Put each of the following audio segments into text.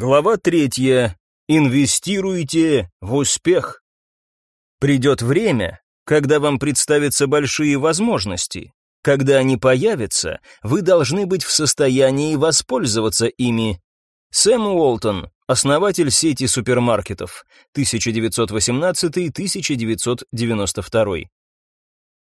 Глава третья. Инвестируйте в успех. Придет время, когда вам представятся большие возможности. Когда они появятся, вы должны быть в состоянии воспользоваться ими. Сэм Уолтон, основатель сети супермаркетов, 1918-1992.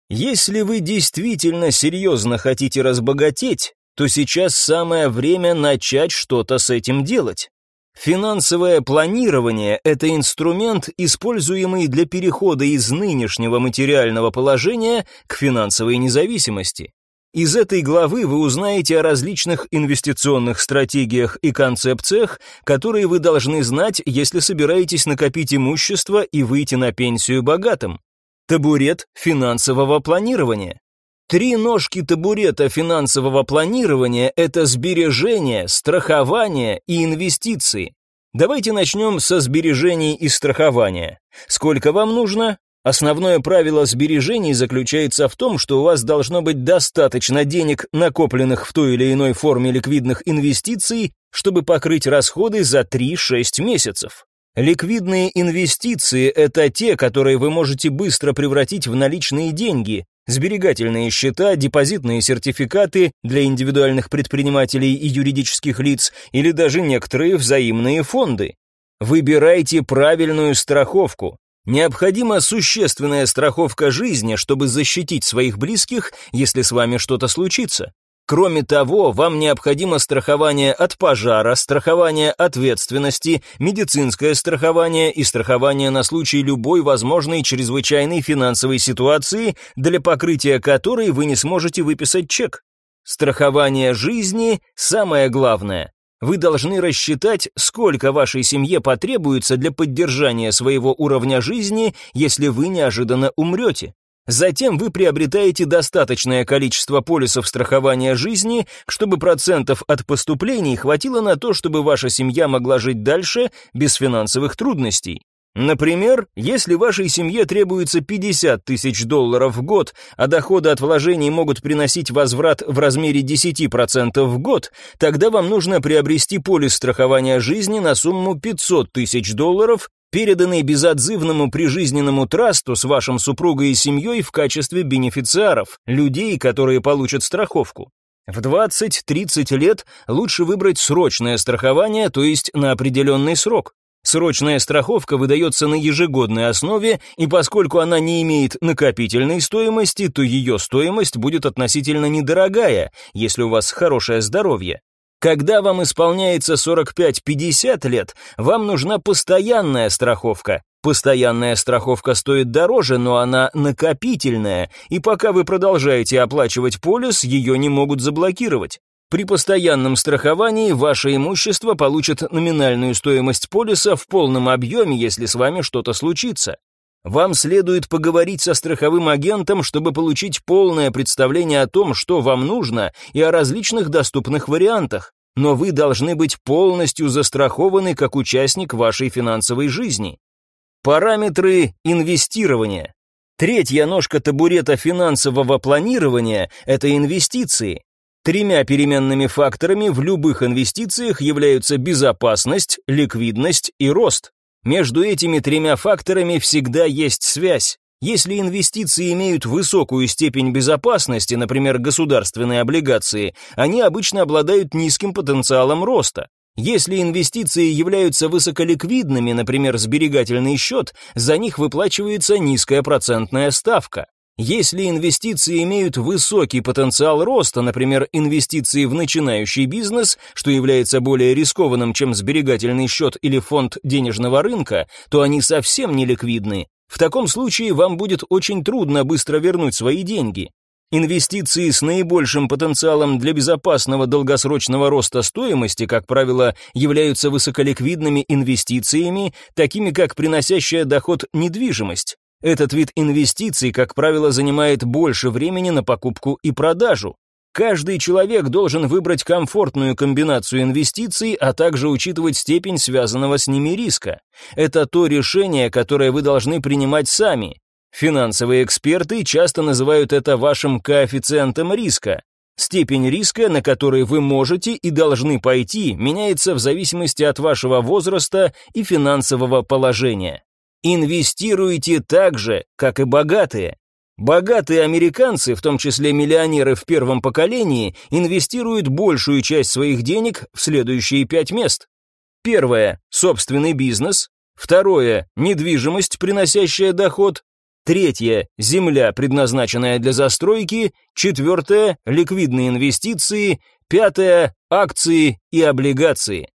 Если вы действительно серьезно хотите разбогатеть, то сейчас самое время начать что-то с этим делать. Финансовое планирование – это инструмент, используемый для перехода из нынешнего материального положения к финансовой независимости. Из этой главы вы узнаете о различных инвестиционных стратегиях и концепциях, которые вы должны знать, если собираетесь накопить имущество и выйти на пенсию богатым. Табурет финансового планирования. Три ножки табурета финансового планирования – это сбережения, страхование и инвестиции. Давайте начнем со сбережений и страхования. Сколько вам нужно? Основное правило сбережений заключается в том, что у вас должно быть достаточно денег, накопленных в той или иной форме ликвидных инвестиций, чтобы покрыть расходы за 3-6 месяцев. Ликвидные инвестиции – это те, которые вы можете быстро превратить в наличные деньги, сберегательные счета, депозитные сертификаты для индивидуальных предпринимателей и юридических лиц или даже некоторые взаимные фонды. Выбирайте правильную страховку. Необходима существенная страховка жизни, чтобы защитить своих близких, если с вами что-то случится. Кроме того, вам необходимо страхование от пожара, страхование ответственности, медицинское страхование и страхование на случай любой возможной чрезвычайной финансовой ситуации, для покрытия которой вы не сможете выписать чек. Страхование жизни – самое главное. Вы должны рассчитать, сколько вашей семье потребуется для поддержания своего уровня жизни, если вы неожиданно умрете. Затем вы приобретаете достаточное количество полисов страхования жизни, чтобы процентов от поступлений хватило на то, чтобы ваша семья могла жить дальше без финансовых трудностей. Например, если вашей семье требуется 50 тысяч долларов в год, а доходы от вложений могут приносить возврат в размере 10% в год, тогда вам нужно приобрести полис страхования жизни на сумму 500 тысяч долларов переданный безотзывному прижизненному трасту с вашим супругой и семьей в качестве бенефициаров, людей, которые получат страховку. В 20-30 лет лучше выбрать срочное страхование, то есть на определенный срок. Срочная страховка выдается на ежегодной основе, и поскольку она не имеет накопительной стоимости, то ее стоимость будет относительно недорогая, если у вас хорошее здоровье. Когда вам исполняется 45-50 лет, вам нужна постоянная страховка. Постоянная страховка стоит дороже, но она накопительная, и пока вы продолжаете оплачивать полис, ее не могут заблокировать. При постоянном страховании ваше имущество получит номинальную стоимость полиса в полном объеме, если с вами что-то случится. Вам следует поговорить со страховым агентом, чтобы получить полное представление о том, что вам нужно, и о различных доступных вариантах. Но вы должны быть полностью застрахованы как участник вашей финансовой жизни. Параметры инвестирования. Третья ножка табурета финансового планирования – это инвестиции. Тремя переменными факторами в любых инвестициях являются безопасность, ликвидность и рост. Между этими тремя факторами всегда есть связь. Если инвестиции имеют высокую степень безопасности, например, государственные облигации, они обычно обладают низким потенциалом роста. Если инвестиции являются высоколиквидными, например, сберегательный счет, за них выплачивается низкая процентная ставка. Если инвестиции имеют высокий потенциал роста, например, инвестиции в начинающий бизнес, что является более рискованным, чем сберегательный счет или фонд денежного рынка, то они совсем не ликвидны. В таком случае вам будет очень трудно быстро вернуть свои деньги. Инвестиции с наибольшим потенциалом для безопасного долгосрочного роста стоимости, как правило, являются высоколиквидными инвестициями, такими как приносящая доход недвижимость. Этот вид инвестиций, как правило, занимает больше времени на покупку и продажу. Каждый человек должен выбрать комфортную комбинацию инвестиций, а также учитывать степень связанного с ними риска. Это то решение, которое вы должны принимать сами. Финансовые эксперты часто называют это вашим коэффициентом риска. Степень риска, на который вы можете и должны пойти, меняется в зависимости от вашего возраста и финансового положения. Инвестируйте так же, как и богатые. Богатые американцы, в том числе миллионеры в первом поколении, инвестируют большую часть своих денег в следующие пять мест. Первое – собственный бизнес. Второе – недвижимость, приносящая доход. Третье – земля, предназначенная для застройки. Четвертое – ликвидные инвестиции. Пятое – акции и облигации.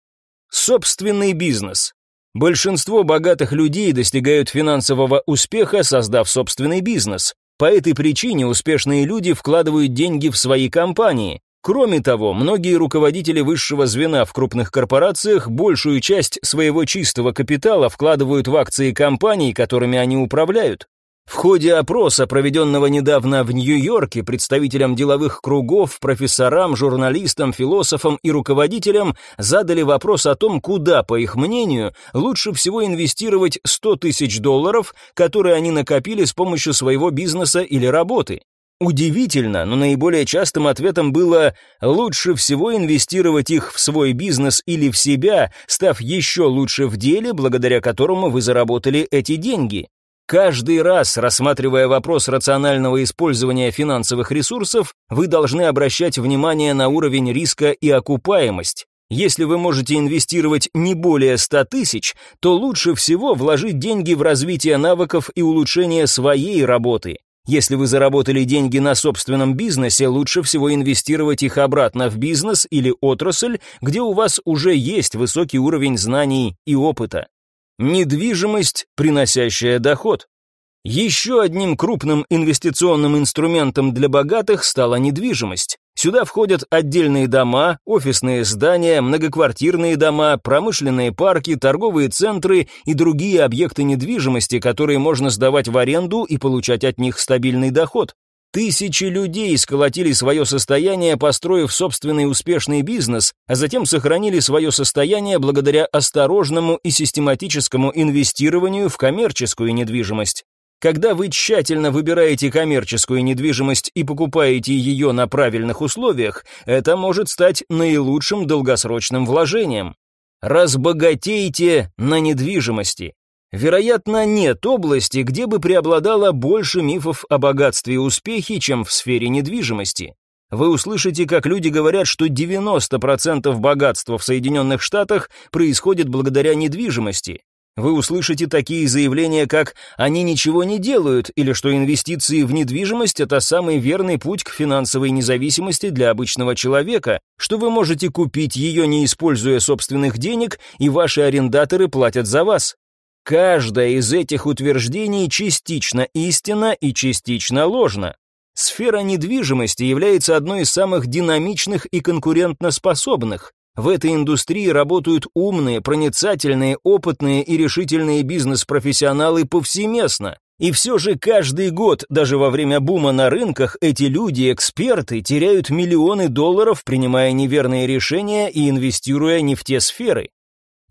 Собственный бизнес. Большинство богатых людей достигают финансового успеха, создав собственный бизнес. По этой причине успешные люди вкладывают деньги в свои компании. Кроме того, многие руководители высшего звена в крупных корпорациях большую часть своего чистого капитала вкладывают в акции компаний, которыми они управляют. В ходе опроса, проведенного недавно в Нью-Йорке представителям деловых кругов, профессорам, журналистам, философам и руководителям задали вопрос о том, куда, по их мнению, лучше всего инвестировать 100 тысяч долларов, которые они накопили с помощью своего бизнеса или работы. Удивительно, но наиболее частым ответом было «лучше всего инвестировать их в свой бизнес или в себя, став еще лучше в деле, благодаря которому вы заработали эти деньги». Каждый раз, рассматривая вопрос рационального использования финансовых ресурсов, вы должны обращать внимание на уровень риска и окупаемость. Если вы можете инвестировать не более 100 тысяч, то лучше всего вложить деньги в развитие навыков и улучшение своей работы. Если вы заработали деньги на собственном бизнесе, лучше всего инвестировать их обратно в бизнес или отрасль, где у вас уже есть высокий уровень знаний и опыта. Недвижимость, приносящая доход. Еще одним крупным инвестиционным инструментом для богатых стала недвижимость. Сюда входят отдельные дома, офисные здания, многоквартирные дома, промышленные парки, торговые центры и другие объекты недвижимости, которые можно сдавать в аренду и получать от них стабильный доход. Тысячи людей сколотили свое состояние, построив собственный успешный бизнес, а затем сохранили свое состояние благодаря осторожному и систематическому инвестированию в коммерческую недвижимость. Когда вы тщательно выбираете коммерческую недвижимость и покупаете ее на правильных условиях, это может стать наилучшим долгосрочным вложением. Разбогатейте на недвижимости. Вероятно, нет области, где бы преобладало больше мифов о богатстве и успехе, чем в сфере недвижимости. Вы услышите, как люди говорят, что 90% богатства в Соединенных Штатах происходит благодаря недвижимости. Вы услышите такие заявления, как «они ничего не делают» или что инвестиции в недвижимость – это самый верный путь к финансовой независимости для обычного человека, что вы можете купить ее, не используя собственных денег, и ваши арендаторы платят за вас. Каждое из этих утверждений частично истинно и частично ложно. Сфера недвижимости является одной из самых динамичных и конкурентноспособных. В этой индустрии работают умные, проницательные, опытные и решительные бизнес-профессионалы повсеместно. И все же каждый год, даже во время бума на рынках, эти люди, эксперты, теряют миллионы долларов, принимая неверные решения и инвестируя не в те сферы.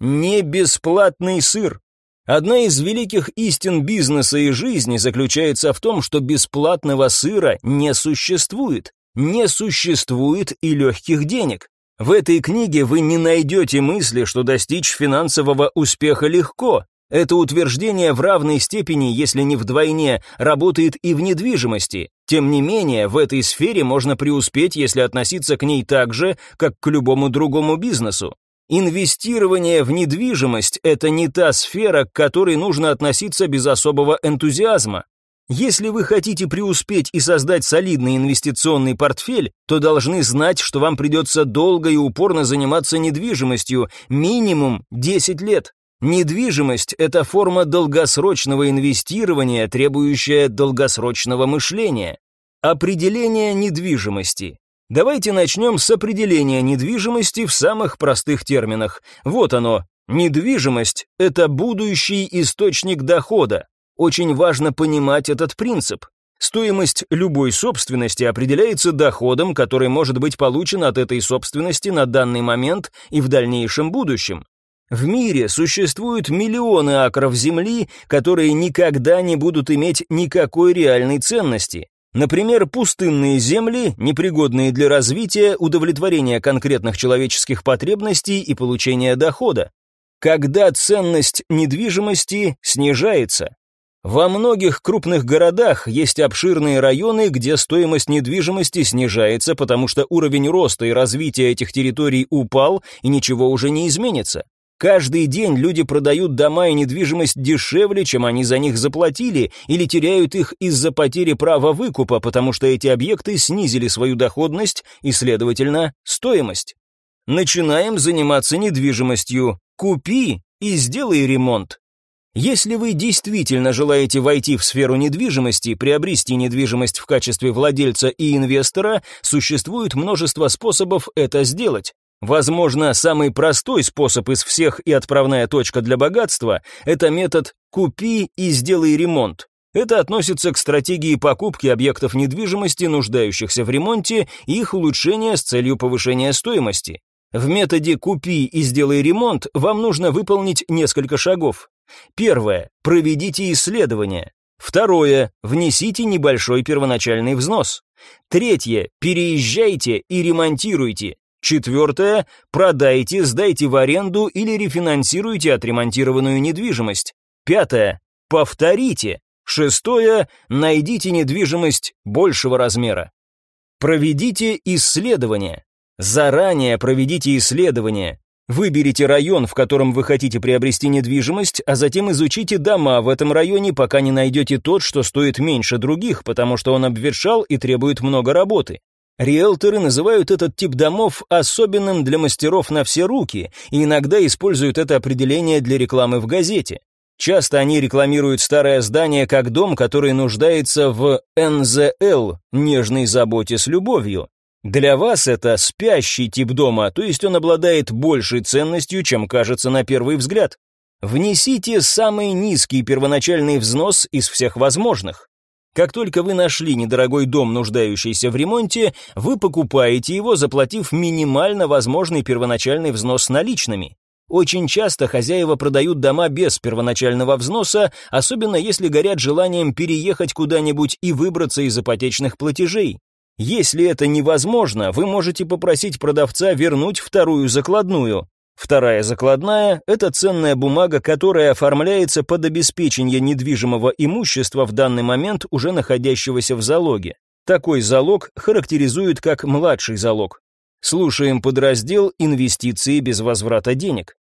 Не бесплатный сыр. Одна из великих истин бизнеса и жизни заключается в том, что бесплатного сыра не существует. Не существует и легких денег. В этой книге вы не найдете мысли, что достичь финансового успеха легко. Это утверждение в равной степени, если не вдвойне, работает и в недвижимости. Тем не менее, в этой сфере можно преуспеть, если относиться к ней так же, как к любому другому бизнесу. Инвестирование в недвижимость – это не та сфера, к которой нужно относиться без особого энтузиазма. Если вы хотите преуспеть и создать солидный инвестиционный портфель, то должны знать, что вам придется долго и упорно заниматься недвижимостью, минимум 10 лет. Недвижимость – это форма долгосрочного инвестирования, требующая долгосрочного мышления. Определение недвижимости. Давайте начнем с определения недвижимости в самых простых терминах. Вот оно. Недвижимость – это будущий источник дохода. Очень важно понимать этот принцип. Стоимость любой собственности определяется доходом, который может быть получен от этой собственности на данный момент и в дальнейшем будущем. В мире существуют миллионы акров земли, которые никогда не будут иметь никакой реальной ценности. Например, пустынные земли, непригодные для развития, удовлетворения конкретных человеческих потребностей и получения дохода. Когда ценность недвижимости снижается. Во многих крупных городах есть обширные районы, где стоимость недвижимости снижается, потому что уровень роста и развития этих территорий упал, и ничего уже не изменится. Каждый день люди продают дома и недвижимость дешевле, чем они за них заплатили, или теряют их из-за потери права выкупа, потому что эти объекты снизили свою доходность и, следовательно, стоимость. Начинаем заниматься недвижимостью. Купи и сделай ремонт. Если вы действительно желаете войти в сферу недвижимости, приобрести недвижимость в качестве владельца и инвестора, существует множество способов это сделать. Возможно, самый простой способ из всех и отправная точка для богатства – это метод «купи и сделай ремонт». Это относится к стратегии покупки объектов недвижимости, нуждающихся в ремонте, и их улучшения с целью повышения стоимости. В методе «купи и сделай ремонт» вам нужно выполнить несколько шагов. Первое. Проведите исследование. Второе. Внесите небольшой первоначальный взнос. Третье. Переезжайте и ремонтируйте. Четвертое. Продайте, сдайте в аренду или рефинансируйте отремонтированную недвижимость. Пятое. Повторите. Шестое. Найдите недвижимость большего размера. Проведите исследование. Заранее проведите исследование. Выберите район, в котором вы хотите приобрести недвижимость, а затем изучите дома в этом районе, пока не найдете тот, что стоит меньше других, потому что он обветшал и требует много работы. Риэлторы называют этот тип домов особенным для мастеров на все руки и иногда используют это определение для рекламы в газете. Часто они рекламируют старое здание как дом, который нуждается в НЗЛ – нежной заботе с любовью. Для вас это спящий тип дома, то есть он обладает большей ценностью, чем кажется на первый взгляд. Внесите самый низкий первоначальный взнос из всех возможных. Как только вы нашли недорогой дом, нуждающийся в ремонте, вы покупаете его, заплатив минимально возможный первоначальный взнос наличными. Очень часто хозяева продают дома без первоначального взноса, особенно если горят желанием переехать куда-нибудь и выбраться из ипотечных платежей. Если это невозможно, вы можете попросить продавца вернуть вторую закладную. Вторая закладная – это ценная бумага, которая оформляется под обеспечение недвижимого имущества в данный момент уже находящегося в залоге. Такой залог характеризуют как младший залог. Слушаем подраздел «Инвестиции без возврата денег».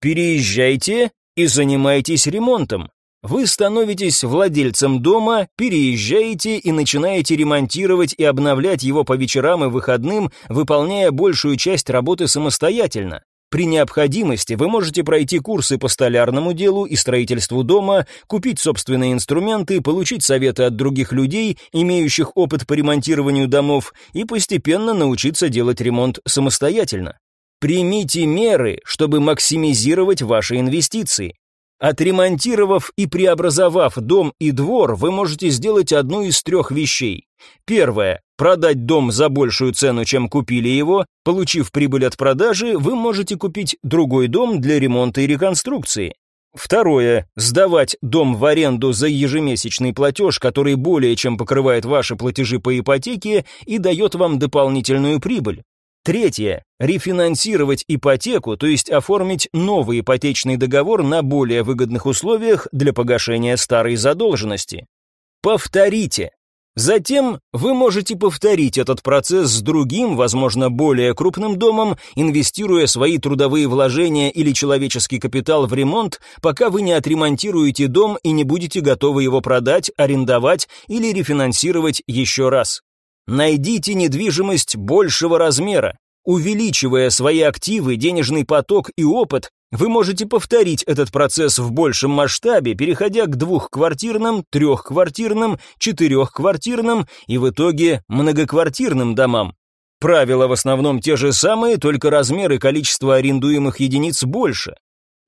Переезжайте и занимайтесь ремонтом. Вы становитесь владельцем дома, переезжаете и начинаете ремонтировать и обновлять его по вечерам и выходным, выполняя большую часть работы самостоятельно. При необходимости вы можете пройти курсы по столярному делу и строительству дома, купить собственные инструменты, получить советы от других людей, имеющих опыт по ремонтированию домов, и постепенно научиться делать ремонт самостоятельно. Примите меры, чтобы максимизировать ваши инвестиции. Отремонтировав и преобразовав дом и двор, вы можете сделать одну из трех вещей. Первое. Продать дом за большую цену, чем купили его. Получив прибыль от продажи, вы можете купить другой дом для ремонта и реконструкции. Второе. Сдавать дом в аренду за ежемесячный платеж, который более чем покрывает ваши платежи по ипотеке и дает вам дополнительную прибыль. Третье. Рефинансировать ипотеку, то есть оформить новый ипотечный договор на более выгодных условиях для погашения старой задолженности. Повторите. Затем вы можете повторить этот процесс с другим, возможно, более крупным домом, инвестируя свои трудовые вложения или человеческий капитал в ремонт, пока вы не отремонтируете дом и не будете готовы его продать, арендовать или рефинансировать еще раз. Найдите недвижимость большего размера. Увеличивая свои активы, денежный поток и опыт, вы можете повторить этот процесс в большем масштабе, переходя к двухквартирным, трехквартирным, четырехквартирным и в итоге многоквартирным домам. Правила в основном те же самые, только размер и количество арендуемых единиц больше.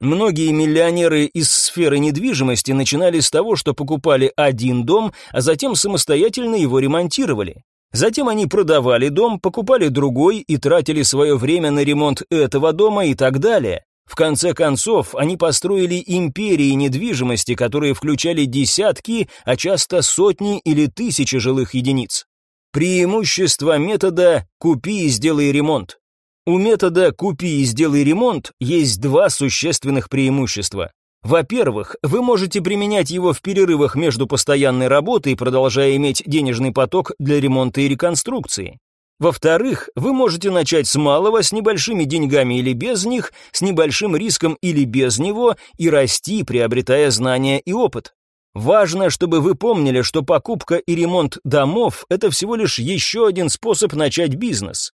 Многие миллионеры из сферы недвижимости начинали с того, что покупали один дом, а затем самостоятельно его ремонтировали. Затем они продавали дом, покупали другой и тратили свое время на ремонт этого дома и так далее. В конце концов, они построили империи недвижимости, которые включали десятки, а часто сотни или тысячи жилых единиц. Преимущество метода «купи и сделай ремонт». У метода «купи и сделай ремонт» есть два существенных преимущества. Во-первых, вы можете применять его в перерывах между постоянной работой, продолжая иметь денежный поток для ремонта и реконструкции. Во-вторых, вы можете начать с малого, с небольшими деньгами или без них, с небольшим риском или без него, и расти, приобретая знания и опыт. Важно, чтобы вы помнили, что покупка и ремонт домов – это всего лишь еще один способ начать бизнес.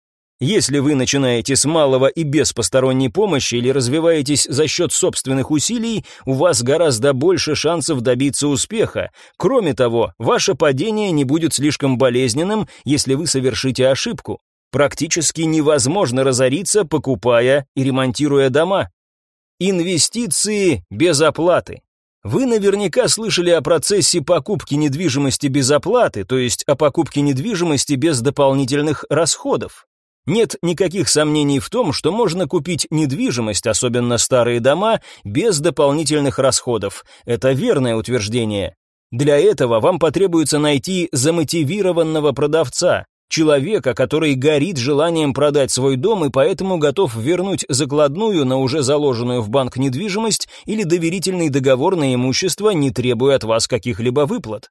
Если вы начинаете с малого и без посторонней помощи или развиваетесь за счет собственных усилий, у вас гораздо больше шансов добиться успеха. Кроме того, ваше падение не будет слишком болезненным, если вы совершите ошибку. Практически невозможно разориться, покупая и ремонтируя дома. Инвестиции без оплаты. Вы наверняка слышали о процессе покупки недвижимости без оплаты, то есть о покупке недвижимости без дополнительных расходов. Нет никаких сомнений в том, что можно купить недвижимость, особенно старые дома, без дополнительных расходов. Это верное утверждение. Для этого вам потребуется найти замотивированного продавца, человека, который горит желанием продать свой дом и поэтому готов вернуть закладную на уже заложенную в банк недвижимость или доверительный договор на имущество, не требуя от вас каких-либо выплат.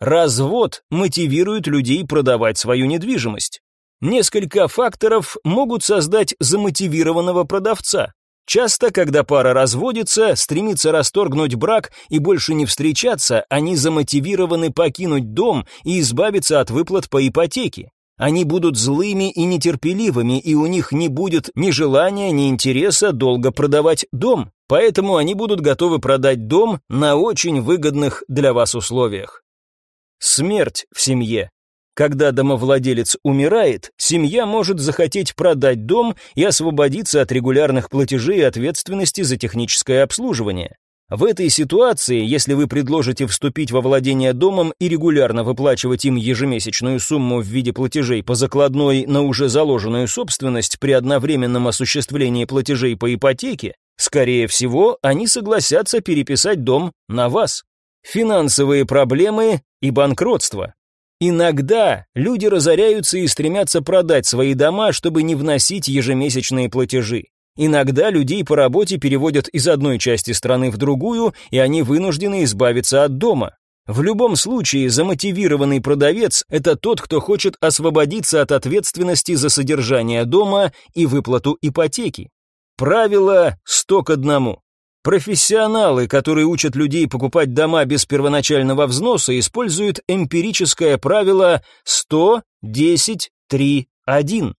Развод мотивирует людей продавать свою недвижимость. Несколько факторов могут создать замотивированного продавца. Часто, когда пара разводится, стремится расторгнуть брак и больше не встречаться, они замотивированы покинуть дом и избавиться от выплат по ипотеке. Они будут злыми и нетерпеливыми, и у них не будет ни желания, ни интереса долго продавать дом, поэтому они будут готовы продать дом на очень выгодных для вас условиях. Смерть в семье. Когда домовладелец умирает, семья может захотеть продать дом и освободиться от регулярных платежей и ответственности за техническое обслуживание. В этой ситуации, если вы предложите вступить во владение домом и регулярно выплачивать им ежемесячную сумму в виде платежей по закладной на уже заложенную собственность при одновременном осуществлении платежей по ипотеке, скорее всего, они согласятся переписать дом на вас. Финансовые проблемы и банкротство. Иногда люди разоряются и стремятся продать свои дома, чтобы не вносить ежемесячные платежи. Иногда людей по работе переводят из одной части страны в другую, и они вынуждены избавиться от дома. В любом случае, замотивированный продавец – это тот, кто хочет освободиться от ответственности за содержание дома и выплату ипотеки. Правило 100 к одному. Профессионалы, которые учат людей покупать дома без первоначального взноса, используют эмпирическое правило 100, 10, 3, 1.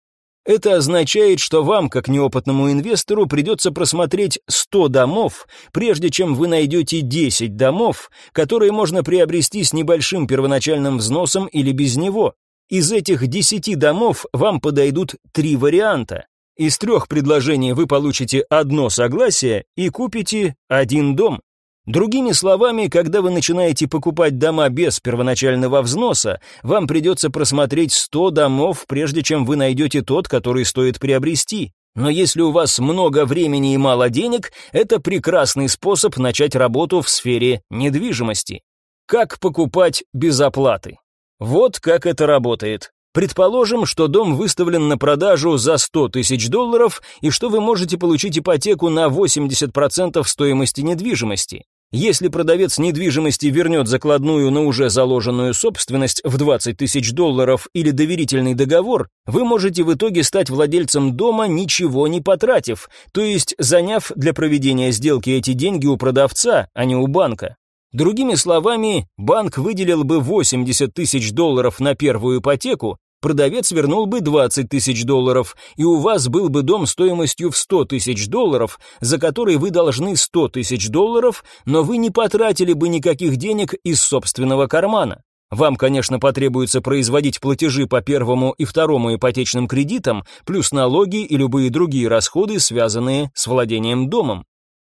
Это означает, что вам, как неопытному инвестору, придется просмотреть 100 домов, прежде чем вы найдете 10 домов, которые можно приобрести с небольшим первоначальным взносом или без него. Из этих 10 домов вам подойдут три варианта. Из трех предложений вы получите одно согласие и купите один дом. Другими словами, когда вы начинаете покупать дома без первоначального взноса, вам придется просмотреть 100 домов, прежде чем вы найдете тот, который стоит приобрести. Но если у вас много времени и мало денег, это прекрасный способ начать работу в сфере недвижимости. Как покупать без оплаты? Вот как это работает. Предположим, что дом выставлен на продажу за 100 тысяч долларов и что вы можете получить ипотеку на 80% стоимости недвижимости. Если продавец недвижимости вернет закладную на уже заложенную собственность в 20 тысяч долларов или доверительный договор, вы можете в итоге стать владельцем дома, ничего не потратив, то есть заняв для проведения сделки эти деньги у продавца, а не у банка. Другими словами, банк выделил бы 80 тысяч долларов на первую ипотеку, продавец вернул бы 20 тысяч долларов, и у вас был бы дом стоимостью в 100 тысяч долларов, за который вы должны 100 тысяч долларов, но вы не потратили бы никаких денег из собственного кармана. Вам, конечно, потребуется производить платежи по первому и второму ипотечным кредитам, плюс налоги и любые другие расходы, связанные с владением домом.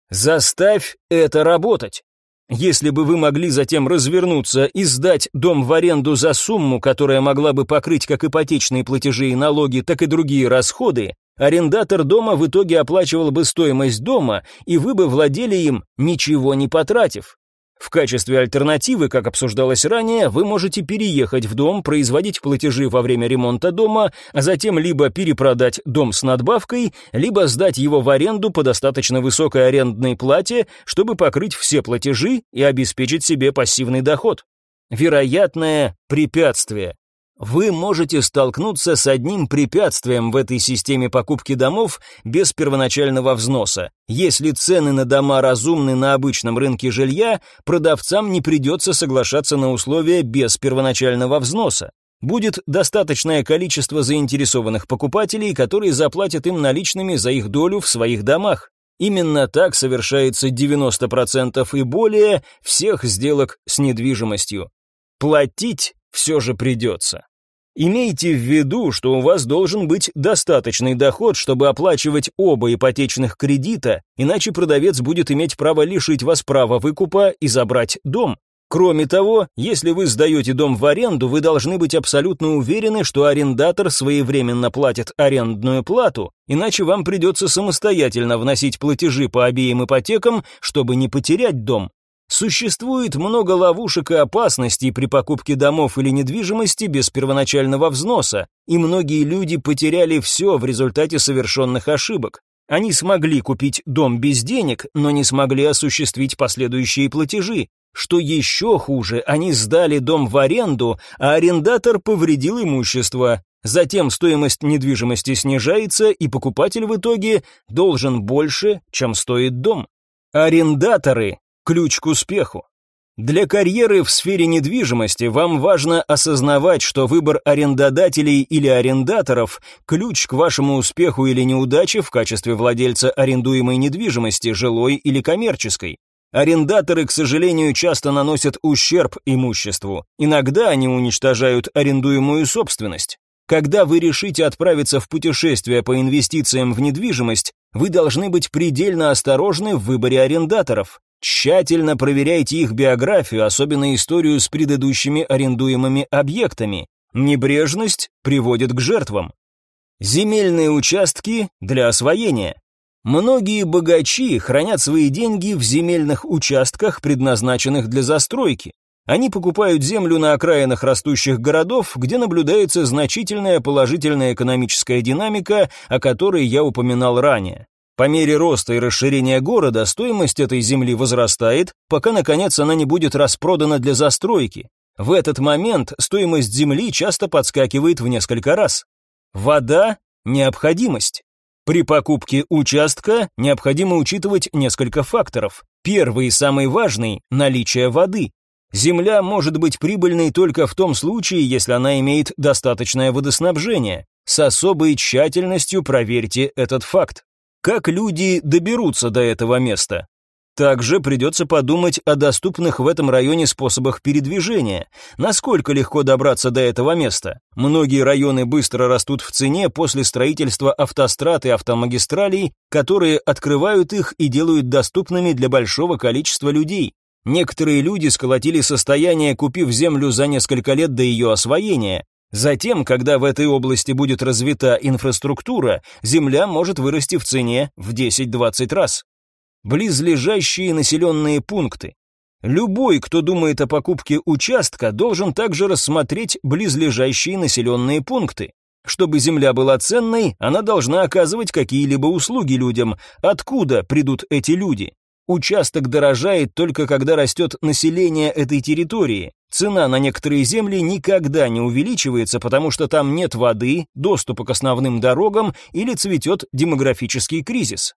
Заставь это работать. Если бы вы могли затем развернуться и сдать дом в аренду за сумму, которая могла бы покрыть как ипотечные платежи и налоги, так и другие расходы, арендатор дома в итоге оплачивал бы стоимость дома, и вы бы владели им, ничего не потратив. В качестве альтернативы, как обсуждалось ранее, вы можете переехать в дом, производить платежи во время ремонта дома, а затем либо перепродать дом с надбавкой, либо сдать его в аренду по достаточно высокой арендной плате, чтобы покрыть все платежи и обеспечить себе пассивный доход. Вероятное препятствие. Вы можете столкнуться с одним препятствием в этой системе покупки домов без первоначального взноса. Если цены на дома разумны на обычном рынке жилья, продавцам не придется соглашаться на условия без первоначального взноса. Будет достаточное количество заинтересованных покупателей, которые заплатят им наличными за их долю в своих домах. Именно так совершается 90% и более всех сделок с недвижимостью. Платить все же придется. Имейте в виду, что у вас должен быть достаточный доход, чтобы оплачивать оба ипотечных кредита, иначе продавец будет иметь право лишить вас права выкупа и забрать дом. Кроме того, если вы сдаете дом в аренду, вы должны быть абсолютно уверены, что арендатор своевременно платит арендную плату, иначе вам придется самостоятельно вносить платежи по обеим ипотекам, чтобы не потерять дом. Существует много ловушек и опасностей при покупке домов или недвижимости без первоначального взноса, и многие люди потеряли все в результате совершенных ошибок. Они смогли купить дом без денег, но не смогли осуществить последующие платежи. Что еще хуже, они сдали дом в аренду, а арендатор повредил имущество. Затем стоимость недвижимости снижается, и покупатель в итоге должен больше, чем стоит дом. Арендаторы ключ к успеху. Для карьеры в сфере недвижимости вам важно осознавать, что выбор арендодателей или арендаторов – ключ к вашему успеху или неудаче в качестве владельца арендуемой недвижимости, жилой или коммерческой. Арендаторы, к сожалению, часто наносят ущерб имуществу. Иногда они уничтожают арендуемую собственность. Когда вы решите отправиться в путешествие по инвестициям в недвижимость, вы должны быть предельно осторожны в выборе арендаторов. Тщательно проверяйте их биографию, особенно историю с предыдущими арендуемыми объектами. Небрежность приводит к жертвам. Земельные участки для освоения. Многие богачи хранят свои деньги в земельных участках, предназначенных для застройки. Они покупают землю на окраинах растущих городов, где наблюдается значительная положительная экономическая динамика, о которой я упоминал ранее. По мере роста и расширения города стоимость этой земли возрастает, пока, наконец, она не будет распродана для застройки. В этот момент стоимость земли часто подскакивает в несколько раз. Вода – необходимость. При покупке участка необходимо учитывать несколько факторов. Первый и самый важный – наличие воды. Земля может быть прибыльной только в том случае, если она имеет достаточное водоснабжение. С особой тщательностью проверьте этот факт. Как люди доберутся до этого места? Также придется подумать о доступных в этом районе способах передвижения. Насколько легко добраться до этого места? Многие районы быстро растут в цене после строительства автострад и автомагистралей, которые открывают их и делают доступными для большого количества людей. Некоторые люди сколотили состояние, купив землю за несколько лет до ее освоения. Затем, когда в этой области будет развита инфраструктура, земля может вырасти в цене в 10-20 раз. Близлежащие населенные пункты. Любой, кто думает о покупке участка, должен также рассмотреть близлежащие населенные пункты. Чтобы земля была ценной, она должна оказывать какие-либо услуги людям. Откуда придут эти люди? Участок дорожает только когда растет население этой территории. Цена на некоторые земли никогда не увеличивается, потому что там нет воды, доступа к основным дорогам или цветет демографический кризис.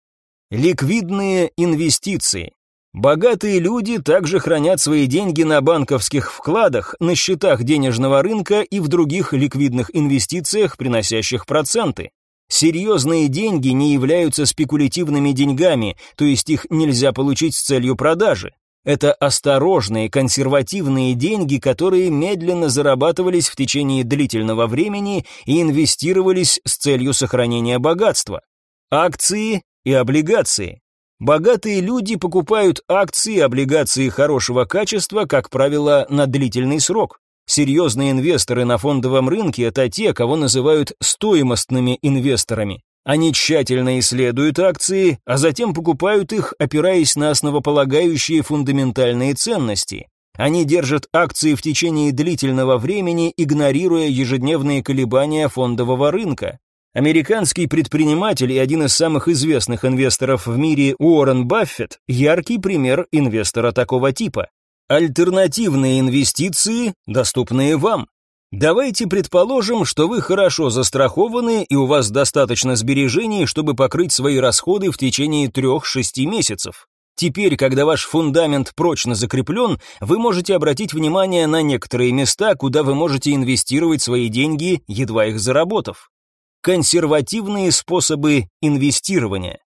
Ликвидные инвестиции. Богатые люди также хранят свои деньги на банковских вкладах, на счетах денежного рынка и в других ликвидных инвестициях, приносящих проценты. Серьезные деньги не являются спекулятивными деньгами, то есть их нельзя получить с целью продажи. Это осторожные, консервативные деньги, которые медленно зарабатывались в течение длительного времени и инвестировались с целью сохранения богатства. Акции и облигации. Богатые люди покупают акции, облигации хорошего качества, как правило, на длительный срок. Серьезные инвесторы на фондовом рынке – это те, кого называют стоимостными инвесторами. Они тщательно исследуют акции, а затем покупают их, опираясь на основополагающие фундаментальные ценности. Они держат акции в течение длительного времени, игнорируя ежедневные колебания фондового рынка. Американский предприниматель и один из самых известных инвесторов в мире Уоррен Баффет – яркий пример инвестора такого типа. Альтернативные инвестиции, доступные вам. Давайте предположим, что вы хорошо застрахованы и у вас достаточно сбережений, чтобы покрыть свои расходы в течение 3-6 месяцев. Теперь, когда ваш фундамент прочно закреплен, вы можете обратить внимание на некоторые места, куда вы можете инвестировать свои деньги, едва их заработав. Консервативные способы инвестирования.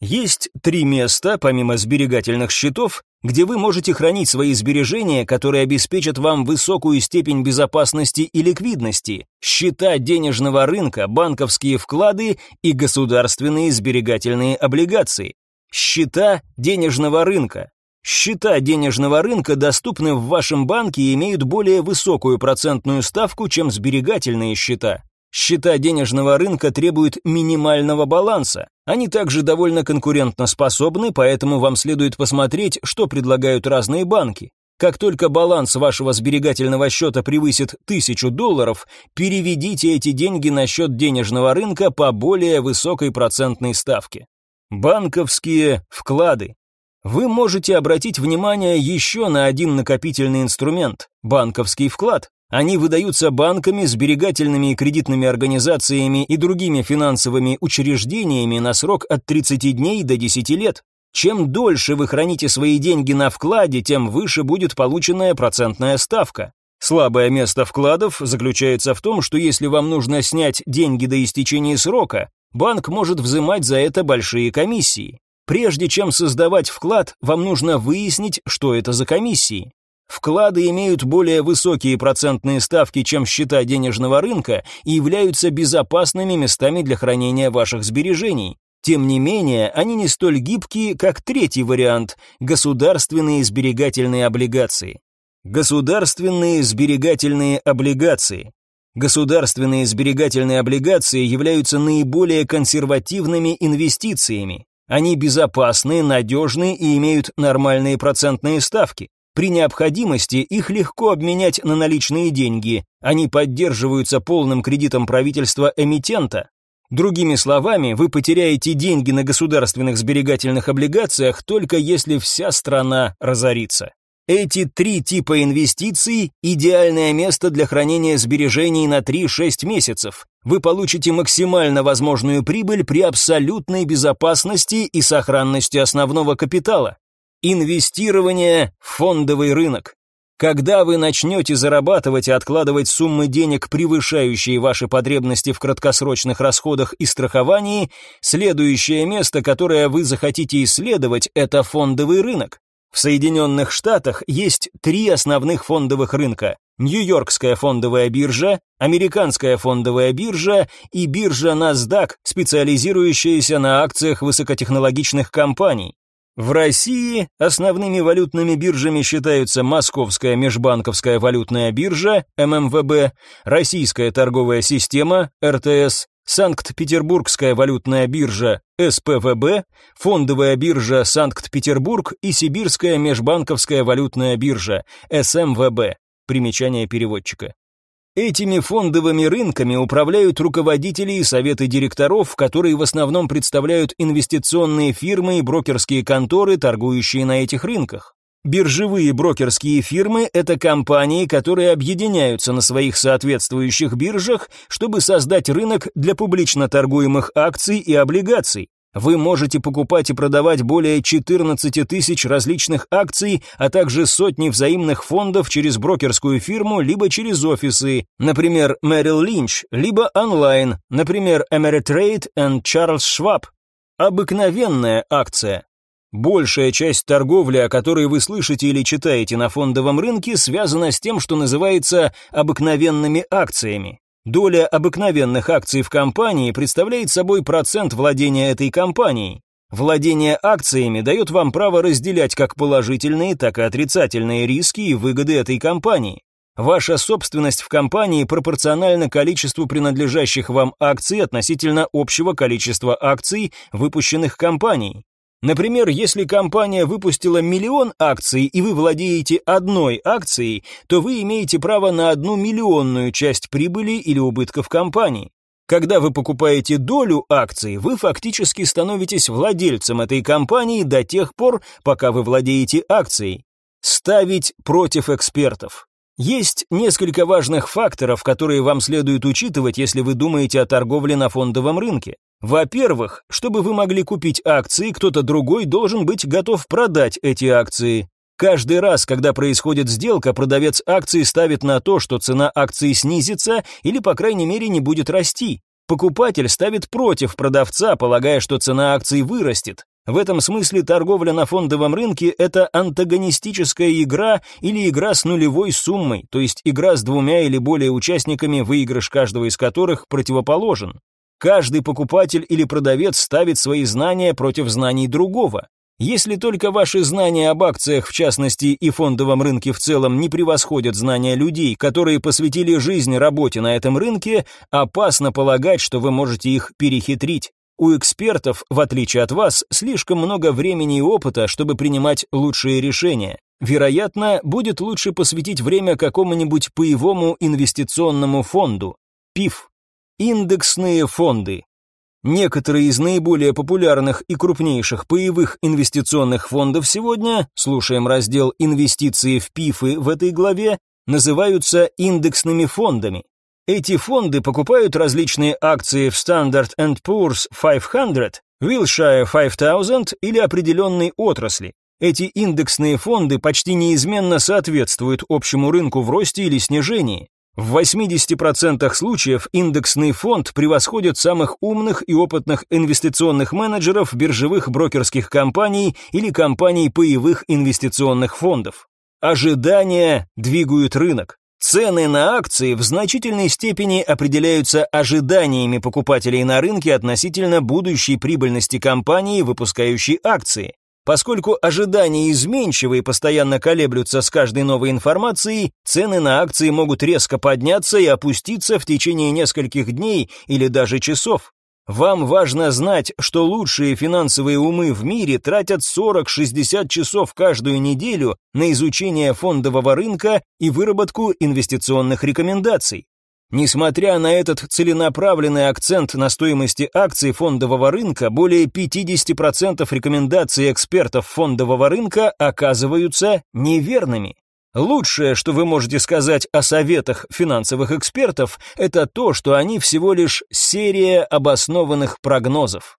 Есть три места, помимо сберегательных счетов, где вы можете хранить свои сбережения, которые обеспечат вам высокую степень безопасности и ликвидности, счета денежного рынка, банковские вклады и государственные сберегательные облигации. Счета денежного рынка. Счета денежного рынка доступны в вашем банке и имеют более высокую процентную ставку, чем сберегательные счета. Счета денежного рынка требуют минимального баланса. Они также довольно конкурентоспособны, поэтому вам следует посмотреть, что предлагают разные банки. Как только баланс вашего сберегательного счета превысит 1000 долларов, переведите эти деньги на счет денежного рынка по более высокой процентной ставке. Банковские вклады. Вы можете обратить внимание еще на один накопительный инструмент – банковский вклад. Они выдаются банками, сберегательными и кредитными организациями и другими финансовыми учреждениями на срок от 30 дней до 10 лет. Чем дольше вы храните свои деньги на вкладе, тем выше будет полученная процентная ставка. Слабое место вкладов заключается в том, что если вам нужно снять деньги до истечения срока, банк может взимать за это большие комиссии. Прежде чем создавать вклад, вам нужно выяснить, что это за комиссии. Вклады имеют более высокие процентные ставки, чем счета денежного рынка и являются безопасными местами для хранения ваших сбережений. Тем не менее, они не столь гибкие, как третий вариант – государственные сберегательные облигации. Государственные сберегательные облигации. Государственные сберегательные облигации являются наиболее консервативными инвестициями. Они безопасны, надежны и имеют нормальные процентные ставки. При необходимости их легко обменять на наличные деньги. Они поддерживаются полным кредитом правительства-эмитента. Другими словами, вы потеряете деньги на государственных сберегательных облигациях только если вся страна разорится. Эти три типа инвестиций – идеальное место для хранения сбережений на 3-6 месяцев. Вы получите максимально возможную прибыль при абсолютной безопасности и сохранности основного капитала. Инвестирование в фондовый рынок. Когда вы начнете зарабатывать и откладывать суммы денег, превышающие ваши потребности в краткосрочных расходах и страховании, следующее место, которое вы захотите исследовать, это фондовый рынок. В Соединенных Штатах есть три основных фондовых рынка. Нью-Йоркская фондовая биржа, Американская фондовая биржа и биржа NASDAQ, специализирующаяся на акциях высокотехнологичных компаний. В России основными валютными биржами считаются Московская межбанковская валютная биржа, ММВБ, Российская торговая система, РТС, Санкт-Петербургская валютная биржа, СПВБ, Фондовая биржа Санкт-Петербург и Сибирская межбанковская валютная биржа, СМВБ. Примечание переводчика. Этими фондовыми рынками управляют руководители и советы директоров, которые в основном представляют инвестиционные фирмы и брокерские конторы, торгующие на этих рынках. Биржевые брокерские фирмы – это компании, которые объединяются на своих соответствующих биржах, чтобы создать рынок для публично торгуемых акций и облигаций. Вы можете покупать и продавать более 14 тысяч различных акций, а также сотни взаимных фондов через брокерскую фирму, либо через офисы, например, Merrill Lynch, либо онлайн, например, Ameritrade and Charles Schwab. Обыкновенная акция. Большая часть торговли, о которой вы слышите или читаете на фондовом рынке, связана с тем, что называется обыкновенными акциями. Доля обыкновенных акций в компании представляет собой процент владения этой компанией. Владение акциями дает вам право разделять как положительные, так и отрицательные риски и выгоды этой компании. Ваша собственность в компании пропорциональна количеству принадлежащих вам акций относительно общего количества акций, выпущенных компанией. Например, если компания выпустила миллион акций и вы владеете одной акцией, то вы имеете право на одну миллионную часть прибыли или убытков компании. Когда вы покупаете долю акций, вы фактически становитесь владельцем этой компании до тех пор, пока вы владеете акцией. Ставить против экспертов. Есть несколько важных факторов, которые вам следует учитывать, если вы думаете о торговле на фондовом рынке. Во-первых, чтобы вы могли купить акции, кто-то другой должен быть готов продать эти акции. Каждый раз, когда происходит сделка, продавец акций ставит на то, что цена акции снизится или, по крайней мере, не будет расти. Покупатель ставит против продавца, полагая, что цена акций вырастет. В этом смысле торговля на фондовом рынке – это антагонистическая игра или игра с нулевой суммой, то есть игра с двумя или более участниками, выигрыш каждого из которых противоположен. Каждый покупатель или продавец ставит свои знания против знаний другого. Если только ваши знания об акциях, в частности, и фондовом рынке в целом не превосходят знания людей, которые посвятили жизнь работе на этом рынке, опасно полагать, что вы можете их перехитрить. У экспертов, в отличие от вас, слишком много времени и опыта, чтобы принимать лучшие решения. Вероятно, будет лучше посвятить время какому-нибудь паевому инвестиционному фонду. ПИФ. Индексные фонды. Некоторые из наиболее популярных и крупнейших паевых инвестиционных фондов сегодня, слушаем раздел «Инвестиции в ПИФы» в этой главе, называются индексными фондами. Эти фонды покупают различные акции в Standard Poor's 500, Wilshire 5000 или определенной отрасли. Эти индексные фонды почти неизменно соответствуют общему рынку в росте или снижении. В 80% случаев индексный фонд превосходит самых умных и опытных инвестиционных менеджеров биржевых брокерских компаний или компаний паевых инвестиционных фондов. Ожидания двигают рынок. Цены на акции в значительной степени определяются ожиданиями покупателей на рынке относительно будущей прибыльности компании, выпускающей акции. Поскольку ожидания изменчивы и постоянно колеблются с каждой новой информацией, цены на акции могут резко подняться и опуститься в течение нескольких дней или даже часов. Вам важно знать, что лучшие финансовые умы в мире тратят 40-60 часов каждую неделю на изучение фондового рынка и выработку инвестиционных рекомендаций. Несмотря на этот целенаправленный акцент на стоимости акций фондового рынка, более 50% рекомендаций экспертов фондового рынка оказываются неверными. Лучшее, что вы можете сказать о советах финансовых экспертов, это то, что они всего лишь серия обоснованных прогнозов.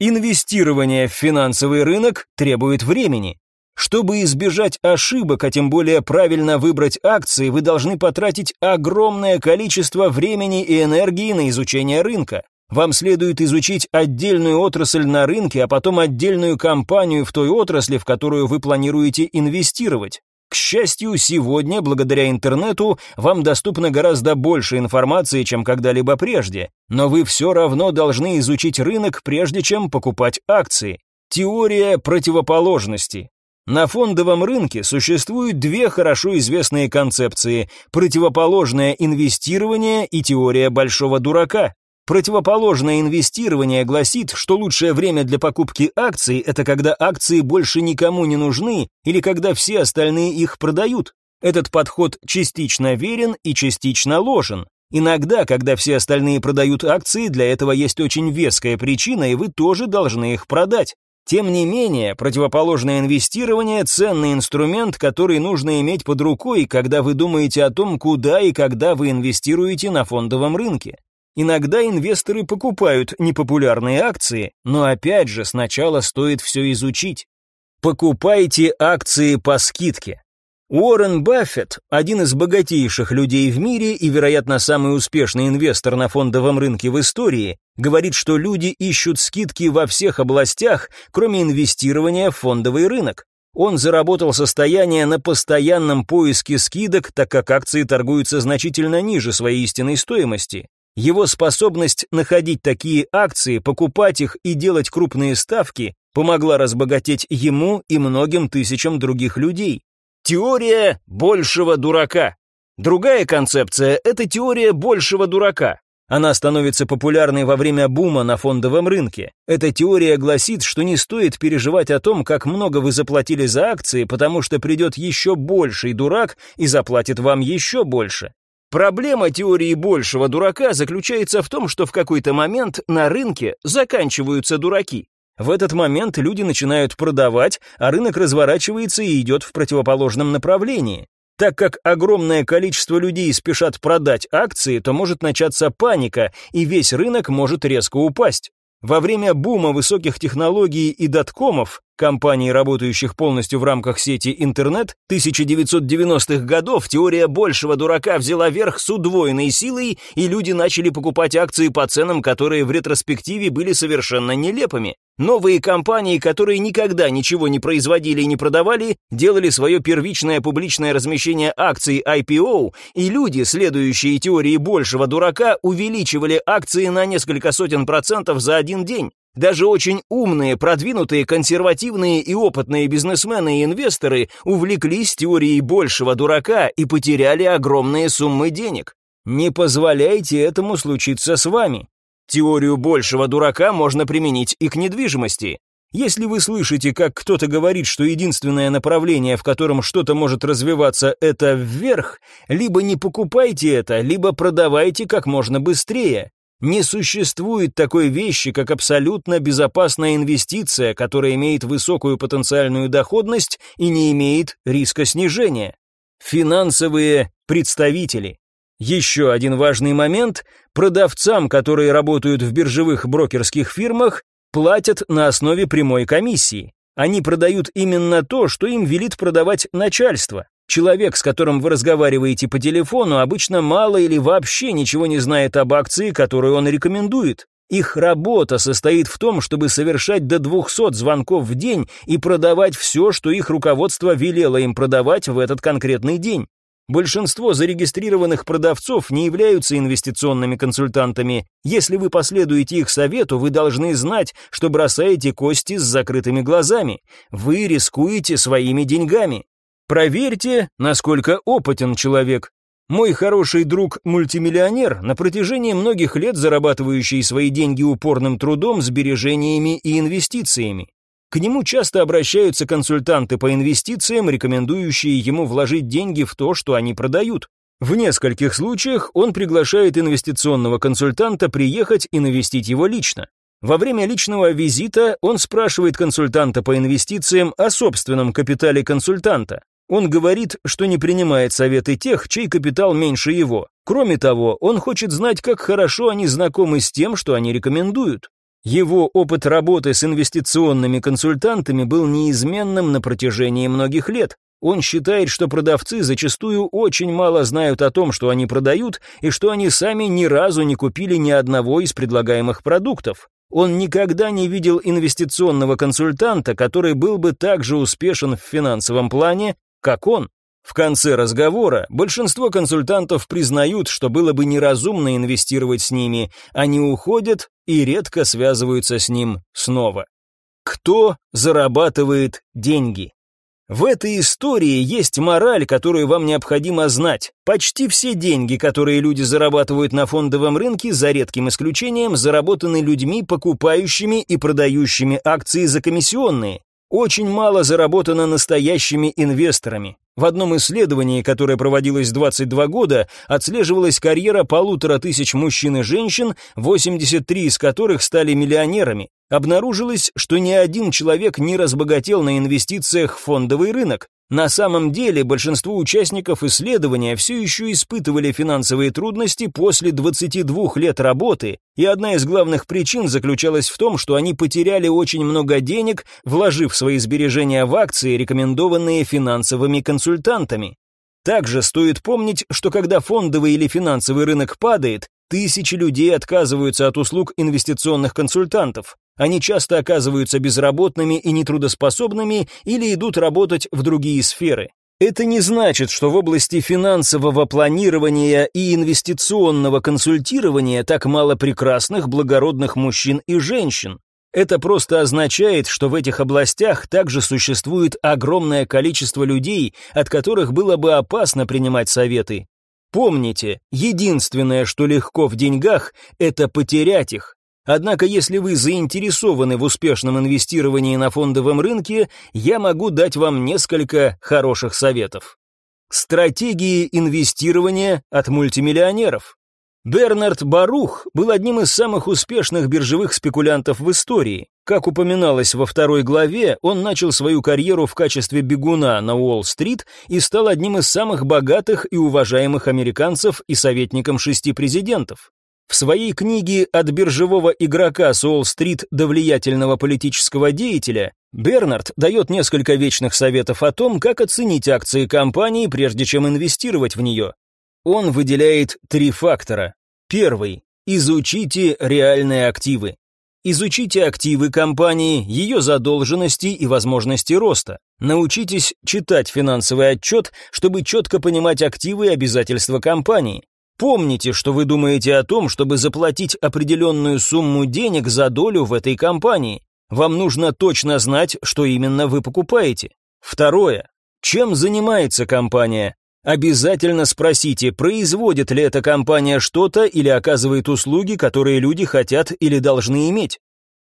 Инвестирование в финансовый рынок требует времени. Чтобы избежать ошибок, а тем более правильно выбрать акции, вы должны потратить огромное количество времени и энергии на изучение рынка. Вам следует изучить отдельную отрасль на рынке, а потом отдельную компанию в той отрасли, в которую вы планируете инвестировать. К счастью, сегодня, благодаря интернету, вам доступно гораздо больше информации, чем когда-либо прежде, но вы все равно должны изучить рынок, прежде чем покупать акции. Теория противоположности. На фондовом рынке существуют две хорошо известные концепции – противоположное инвестирование и теория большого дурака. Противоположное инвестирование гласит, что лучшее время для покупки акций – это когда акции больше никому не нужны или когда все остальные их продают. Этот подход частично верен и частично ложен. Иногда, когда все остальные продают акции, для этого есть очень веская причина, и вы тоже должны их продать. Тем не менее, противоположное инвестирование – ценный инструмент, который нужно иметь под рукой, когда вы думаете о том, куда и когда вы инвестируете на фондовом рынке. Иногда инвесторы покупают непопулярные акции, но опять же сначала стоит все изучить. Покупайте акции по скидке. Уоррен Баффет, один из богатейших людей в мире и, вероятно, самый успешный инвестор на фондовом рынке в истории, говорит, что люди ищут скидки во всех областях, кроме инвестирования в фондовый рынок. Он заработал состояние на постоянном поиске скидок, так как акции торгуются значительно ниже своей истинной стоимости. Его способность находить такие акции, покупать их и делать крупные ставки помогла разбогатеть ему и многим тысячам других людей. Теория большего дурака. Другая концепция – это теория большего дурака. Она становится популярной во время бума на фондовом рынке. Эта теория гласит, что не стоит переживать о том, как много вы заплатили за акции, потому что придет еще больший дурак и заплатит вам еще больше. Проблема теории большего дурака заключается в том, что в какой-то момент на рынке заканчиваются дураки. В этот момент люди начинают продавать, а рынок разворачивается и идет в противоположном направлении. Так как огромное количество людей спешат продать акции, то может начаться паника, и весь рынок может резко упасть. Во время бума высоких технологий и доткомов, компаний, работающих полностью в рамках сети интернет, 1990-х годов теория большего дурака взяла верх с удвоенной силой, и люди начали покупать акции по ценам, которые в ретроспективе были совершенно нелепыми. Новые компании, которые никогда ничего не производили и не продавали, делали свое первичное публичное размещение акций IPO, и люди, следующие теории большего дурака, увеличивали акции на несколько сотен процентов за один день. Даже очень умные, продвинутые, консервативные и опытные бизнесмены и инвесторы увлеклись теорией большего дурака и потеряли огромные суммы денег. Не позволяйте этому случиться с вами. Теорию большего дурака можно применить и к недвижимости. Если вы слышите, как кто-то говорит, что единственное направление, в котором что-то может развиваться, это вверх, либо не покупайте это, либо продавайте как можно быстрее. Не существует такой вещи, как абсолютно безопасная инвестиция, которая имеет высокую потенциальную доходность и не имеет риска снижения. Финансовые представители. Еще один важный момент – продавцам, которые работают в биржевых брокерских фирмах, платят на основе прямой комиссии. Они продают именно то, что им велит продавать начальство. Человек, с которым вы разговариваете по телефону, обычно мало или вообще ничего не знает об акции, которую он рекомендует. Их работа состоит в том, чтобы совершать до 200 звонков в день и продавать все, что их руководство велело им продавать в этот конкретный день. Большинство зарегистрированных продавцов не являются инвестиционными консультантами. Если вы последуете их совету, вы должны знать, что бросаете кости с закрытыми глазами. Вы рискуете своими деньгами. Проверьте, насколько опытен человек. Мой хороший друг-мультимиллионер, на протяжении многих лет зарабатывающий свои деньги упорным трудом, сбережениями и инвестициями. К нему часто обращаются консультанты по инвестициям, рекомендующие ему вложить деньги в то, что они продают. В нескольких случаях он приглашает инвестиционного консультанта приехать и навестить его лично. Во время личного визита он спрашивает консультанта по инвестициям о собственном капитале консультанта. Он говорит, что не принимает советы тех, чей капитал меньше его. Кроме того, он хочет знать, как хорошо они знакомы с тем, что они рекомендуют. Его опыт работы с инвестиционными консультантами был неизменным на протяжении многих лет. Он считает, что продавцы зачастую очень мало знают о том, что они продают, и что они сами ни разу не купили ни одного из предлагаемых продуктов. Он никогда не видел инвестиционного консультанта, который был бы так же успешен в финансовом плане, как он. В конце разговора большинство консультантов признают, что было бы неразумно инвестировать с ними, они уходят и редко связываются с ним снова. Кто зарабатывает деньги? В этой истории есть мораль, которую вам необходимо знать. Почти все деньги, которые люди зарабатывают на фондовом рынке, за редким исключением, заработаны людьми, покупающими и продающими акции за комиссионные. Очень мало заработано настоящими инвесторами. В одном исследовании, которое проводилось 22 года, отслеживалась карьера полутора тысяч мужчин и женщин, 83 из которых стали миллионерами. Обнаружилось, что ни один человек не разбогател на инвестициях в фондовый рынок. На самом деле большинство участников исследования все еще испытывали финансовые трудности после 22 лет работы, и одна из главных причин заключалась в том, что они потеряли очень много денег, вложив свои сбережения в акции, рекомендованные финансовыми консультантами. Также стоит помнить, что когда фондовый или финансовый рынок падает, тысячи людей отказываются от услуг инвестиционных консультантов. Они часто оказываются безработными и нетрудоспособными или идут работать в другие сферы. Это не значит, что в области финансового планирования и инвестиционного консультирования так мало прекрасных, благородных мужчин и женщин. Это просто означает, что в этих областях также существует огромное количество людей, от которых было бы опасно принимать советы. Помните, единственное, что легко в деньгах, это потерять их. Однако, если вы заинтересованы в успешном инвестировании на фондовом рынке, я могу дать вам несколько хороших советов. Стратегии инвестирования от мультимиллионеров. Бернард Барух был одним из самых успешных биржевых спекулянтов в истории. Как упоминалось во второй главе, он начал свою карьеру в качестве бегуна на Уолл-стрит и стал одним из самых богатых и уважаемых американцев и советником шести президентов. В своей книге «От биржевого игрока с Уолл-стрит до влиятельного политического деятеля» Бернард дает несколько вечных советов о том, как оценить акции компании, прежде чем инвестировать в нее. Он выделяет три фактора. Первый. Изучите реальные активы. Изучите активы компании, ее задолженности и возможности роста. Научитесь читать финансовый отчет, чтобы четко понимать активы и обязательства компании. Помните, что вы думаете о том, чтобы заплатить определенную сумму денег за долю в этой компании. Вам нужно точно знать, что именно вы покупаете. Второе. Чем занимается компания? Обязательно спросите, производит ли эта компания что-то или оказывает услуги, которые люди хотят или должны иметь.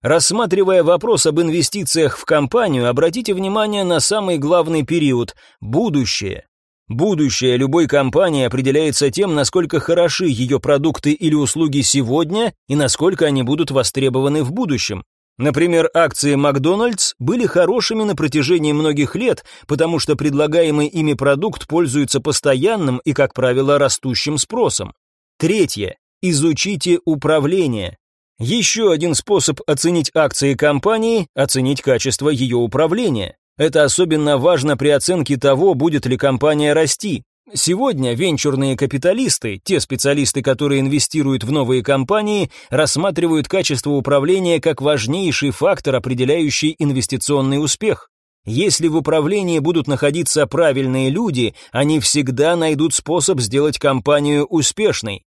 Рассматривая вопрос об инвестициях в компанию, обратите внимание на самый главный период – будущее. Будущее любой компании определяется тем, насколько хороши ее продукты или услуги сегодня и насколько они будут востребованы в будущем. Например, акции Макдональдс были хорошими на протяжении многих лет, потому что предлагаемый ими продукт пользуется постоянным и, как правило, растущим спросом. Третье. Изучите управление. Еще один способ оценить акции компании – оценить качество ее управления. Это особенно важно при оценке того, будет ли компания расти. Сегодня венчурные капиталисты, те специалисты, которые инвестируют в новые компании, рассматривают качество управления как важнейший фактор, определяющий инвестиционный успех. Если в управлении будут находиться правильные люди, они всегда найдут способ сделать компанию успешной.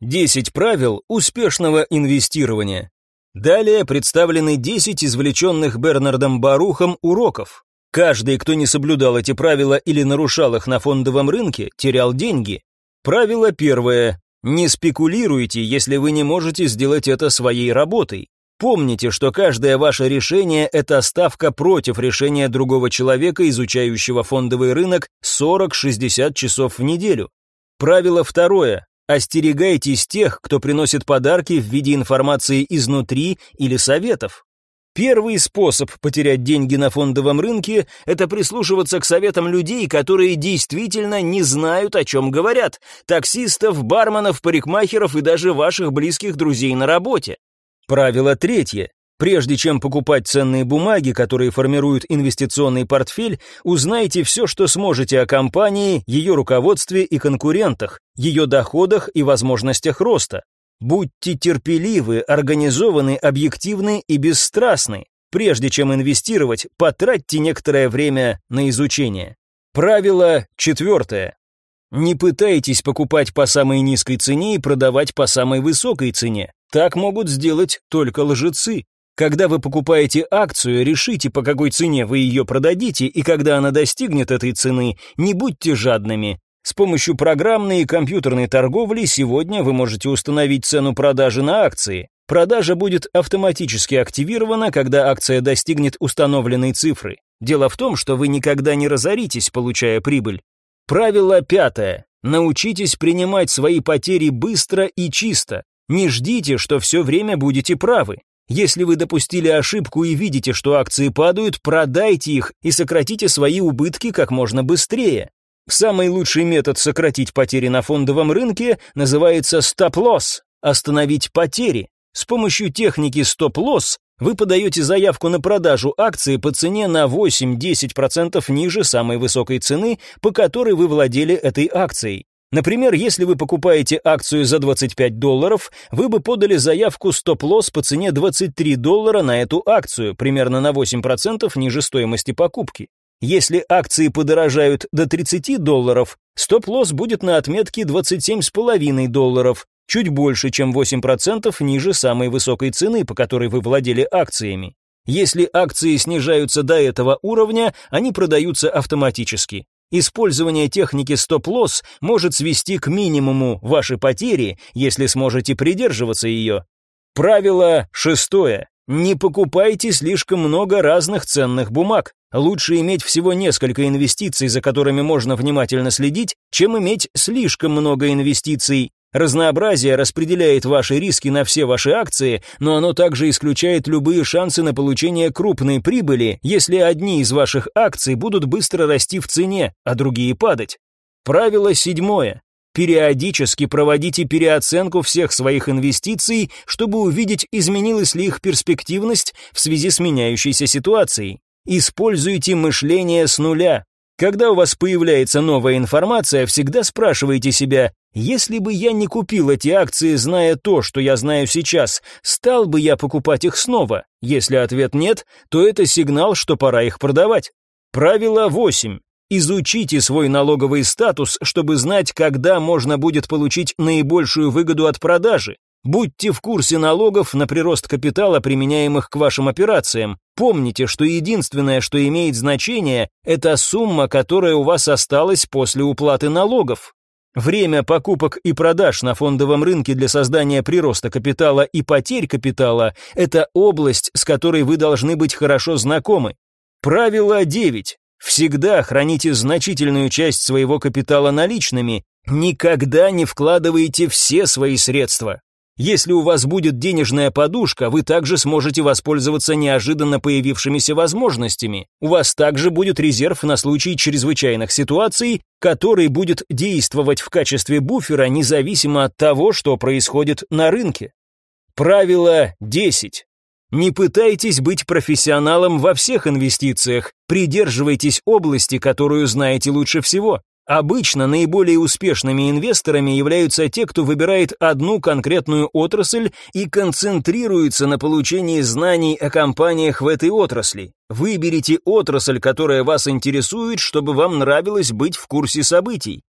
10 правил успешного инвестирования. Далее представлены 10 извлеченных Бернардом Барухом уроков. Каждый, кто не соблюдал эти правила или нарушал их на фондовом рынке, терял деньги. Правило первое. Не спекулируйте, если вы не можете сделать это своей работой. Помните, что каждое ваше решение – это ставка против решения другого человека, изучающего фондовый рынок 40-60 часов в неделю. Правило второе. Остерегайтесь тех, кто приносит подарки в виде информации изнутри или советов. Первый способ потерять деньги на фондовом рынке – это прислушиваться к советам людей, которые действительно не знают, о чем говорят. Таксистов, барменов, парикмахеров и даже ваших близких друзей на работе. Правило третье. Прежде чем покупать ценные бумаги, которые формируют инвестиционный портфель, узнайте все, что сможете о компании, ее руководстве и конкурентах, ее доходах и возможностях роста. Будьте терпеливы, организованы, объективны и бесстрастны. Прежде чем инвестировать, потратьте некоторое время на изучение. Правило четвертое. Не пытайтесь покупать по самой низкой цене и продавать по самой высокой цене. Так могут сделать только лжецы. Когда вы покупаете акцию, решите, по какой цене вы ее продадите, и когда она достигнет этой цены, не будьте жадными. С помощью программной и компьютерной торговли сегодня вы можете установить цену продажи на акции. Продажа будет автоматически активирована, когда акция достигнет установленной цифры. Дело в том, что вы никогда не разоритесь, получая прибыль. Правило пятое. Научитесь принимать свои потери быстро и чисто. Не ждите, что все время будете правы. Если вы допустили ошибку и видите, что акции падают, продайте их и сократите свои убытки как можно быстрее. Самый лучший метод сократить потери на фондовом рынке называется стоп-лосс – остановить потери. С помощью техники стоп-лосс вы подаете заявку на продажу акции по цене на 8-10% ниже самой высокой цены, по которой вы владели этой акцией. Например, если вы покупаете акцию за 25 долларов, вы бы подали заявку стоп-лосс по цене 23 доллара на эту акцию, примерно на 8% ниже стоимости покупки. Если акции подорожают до 30 долларов, стоп-лосс будет на отметке 27,5 долларов. чуть больше, чем 8% ниже самой высокой цены, по которой вы владели акциями. Если акции снижаются до этого уровня, они продаются автоматически. Использование техники стоп-лосс может свести к минимуму ваши потери, если сможете придерживаться ее. Правило шестое. Не покупайте слишком много разных ценных бумаг. Лучше иметь всего несколько инвестиций, за которыми можно внимательно следить, чем иметь слишком много инвестиций, Разнообразие распределяет ваши риски на все ваши акции, но оно также исключает любые шансы на получение крупной прибыли, если одни из ваших акций будут быстро расти в цене, а другие падать. Правило седьмое. Периодически проводите переоценку всех своих инвестиций, чтобы увидеть, изменилась ли их перспективность в связи с меняющейся ситуацией. Используйте мышление с нуля. Когда у вас появляется новая информация, всегда спрашивайте себя, если бы я не купил эти акции, зная то, что я знаю сейчас, стал бы я покупать их снова? Если ответ нет, то это сигнал, что пора их продавать. Правило 8. Изучите свой налоговый статус, чтобы знать, когда можно будет получить наибольшую выгоду от продажи. Будьте в курсе налогов на прирост капитала, применяемых к вашим операциям. Помните, что единственное, что имеет значение, это сумма, которая у вас осталась после уплаты налогов. Время покупок и продаж на фондовом рынке для создания прироста капитала и потерь капитала – это область, с которой вы должны быть хорошо знакомы. Правило 9. Всегда храните значительную часть своего капитала наличными. Никогда не вкладывайте все свои средства. Если у вас будет денежная подушка, вы также сможете воспользоваться неожиданно появившимися возможностями. У вас также будет резерв на случай чрезвычайных ситуаций, который будет действовать в качестве буфера независимо от того, что происходит на рынке. Правило 10. Не пытайтесь быть профессионалом во всех инвестициях, придерживайтесь области, которую знаете лучше всего. Обычно наиболее успешными инвесторами являются те, кто выбирает одну конкретную отрасль и концентрируется на получении знаний о компаниях в этой отрасли. Выберите отрасль, которая вас интересует, чтобы вам нравилось быть в курсе событий.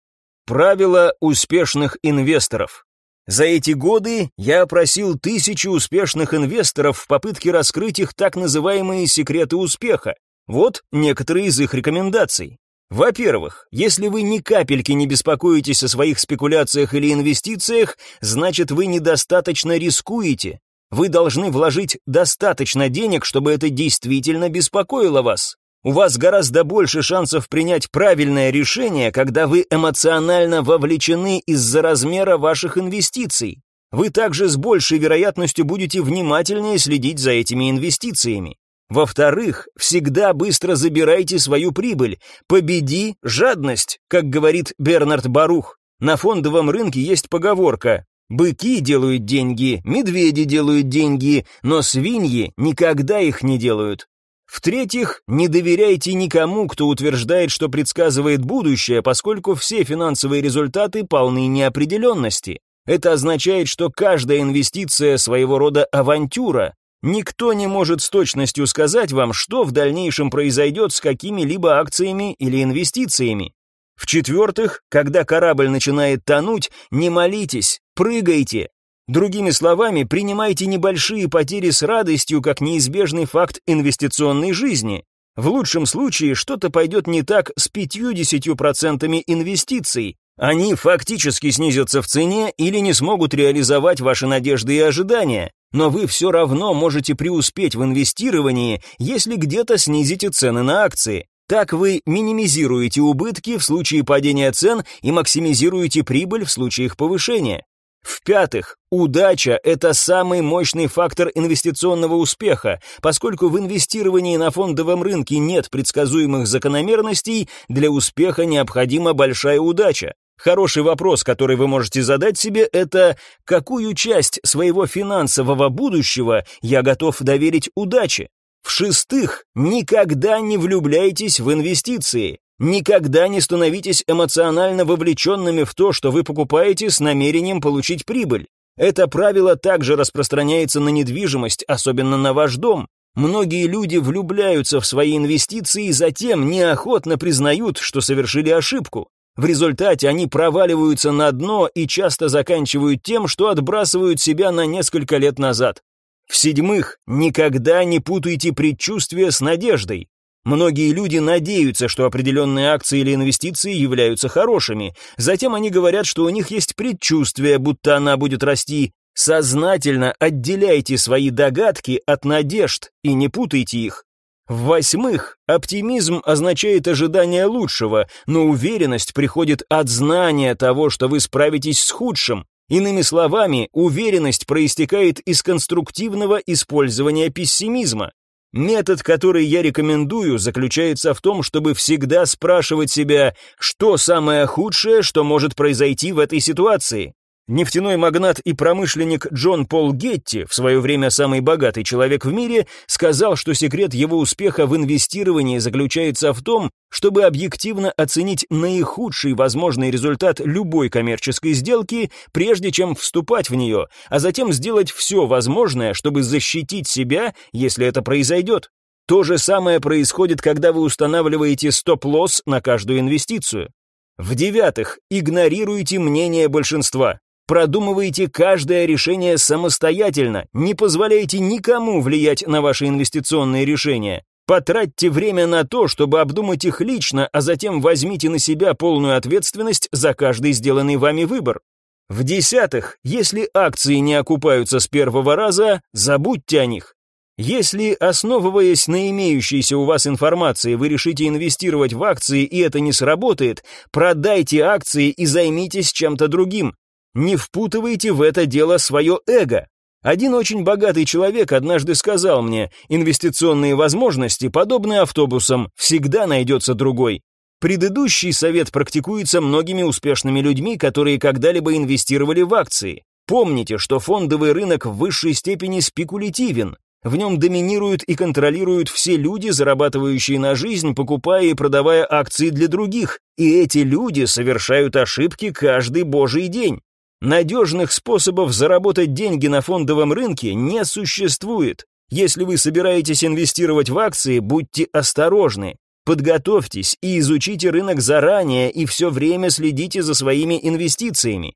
Правила успешных инвесторов. За эти годы я опросил тысячи успешных инвесторов в попытке раскрыть их так называемые секреты успеха. Вот некоторые из их рекомендаций. Во-первых, если вы ни капельки не беспокоитесь о своих спекуляциях или инвестициях, значит вы недостаточно рискуете. Вы должны вложить достаточно денег, чтобы это действительно беспокоило вас. У вас гораздо больше шансов принять правильное решение, когда вы эмоционально вовлечены из-за размера ваших инвестиций. Вы также с большей вероятностью будете внимательнее следить за этими инвестициями. Во-вторых, всегда быстро забирайте свою прибыль. Победи жадность, как говорит Бернард Барух. На фондовом рынке есть поговорка «Быки делают деньги, медведи делают деньги, но свиньи никогда их не делают». В-третьих, не доверяйте никому, кто утверждает, что предсказывает будущее, поскольку все финансовые результаты полны неопределенности. Это означает, что каждая инвестиция своего рода авантюра, Никто не может с точностью сказать вам, что в дальнейшем произойдет с какими-либо акциями или инвестициями. В-четвертых, когда корабль начинает тонуть, не молитесь, прыгайте. Другими словами, принимайте небольшие потери с радостью как неизбежный факт инвестиционной жизни. В лучшем случае что-то пойдет не так с 50% инвестиций. Они фактически снизятся в цене или не смогут реализовать ваши надежды и ожидания но вы все равно можете преуспеть в инвестировании, если где-то снизите цены на акции. Так вы минимизируете убытки в случае падения цен и максимизируете прибыль в случае их повышения. В-пятых, удача – это самый мощный фактор инвестиционного успеха, поскольку в инвестировании на фондовом рынке нет предсказуемых закономерностей, для успеха необходима большая удача. Хороший вопрос, который вы можете задать себе, это какую часть своего финансового будущего я готов доверить удаче? В-шестых, никогда не влюбляйтесь в инвестиции. Никогда не становитесь эмоционально вовлеченными в то, что вы покупаете с намерением получить прибыль. Это правило также распространяется на недвижимость, особенно на ваш дом. Многие люди влюбляются в свои инвестиции и затем неохотно признают, что совершили ошибку. В результате они проваливаются на дно и часто заканчивают тем, что отбрасывают себя на несколько лет назад. В-седьмых, никогда не путайте предчувствие с надеждой. Многие люди надеются, что определенные акции или инвестиции являются хорошими. Затем они говорят, что у них есть предчувствие, будто она будет расти. Сознательно отделяйте свои догадки от надежд и не путайте их. В-восьмых, оптимизм означает ожидание лучшего, но уверенность приходит от знания того, что вы справитесь с худшим. Иными словами, уверенность проистекает из конструктивного использования пессимизма. Метод, который я рекомендую, заключается в том, чтобы всегда спрашивать себя, что самое худшее, что может произойти в этой ситуации. Нефтяной магнат и промышленник Джон Пол Гетти, в свое время самый богатый человек в мире, сказал, что секрет его успеха в инвестировании заключается в том, чтобы объективно оценить наихудший возможный результат любой коммерческой сделки, прежде чем вступать в нее, а затем сделать все возможное, чтобы защитить себя, если это произойдет. То же самое происходит, когда вы устанавливаете стоп-лосс на каждую инвестицию. В-девятых, игнорируйте мнение большинства. Продумывайте каждое решение самостоятельно, не позволяйте никому влиять на ваши инвестиционные решения. Потратьте время на то, чтобы обдумать их лично, а затем возьмите на себя полную ответственность за каждый сделанный вами выбор. В-десятых, если акции не окупаются с первого раза, забудьте о них. Если, основываясь на имеющейся у вас информации, вы решите инвестировать в акции и это не сработает, продайте акции и займитесь чем-то другим. Не впутывайте в это дело свое эго. Один очень богатый человек однажды сказал мне, инвестиционные возможности, подобные автобусам, всегда найдется другой. Предыдущий совет практикуется многими успешными людьми, которые когда-либо инвестировали в акции. Помните, что фондовый рынок в высшей степени спекулятивен. В нем доминируют и контролируют все люди, зарабатывающие на жизнь, покупая и продавая акции для других. И эти люди совершают ошибки каждый божий день. Надежных способов заработать деньги на фондовом рынке не существует. Если вы собираетесь инвестировать в акции, будьте осторожны. Подготовьтесь и изучите рынок заранее и все время следите за своими инвестициями.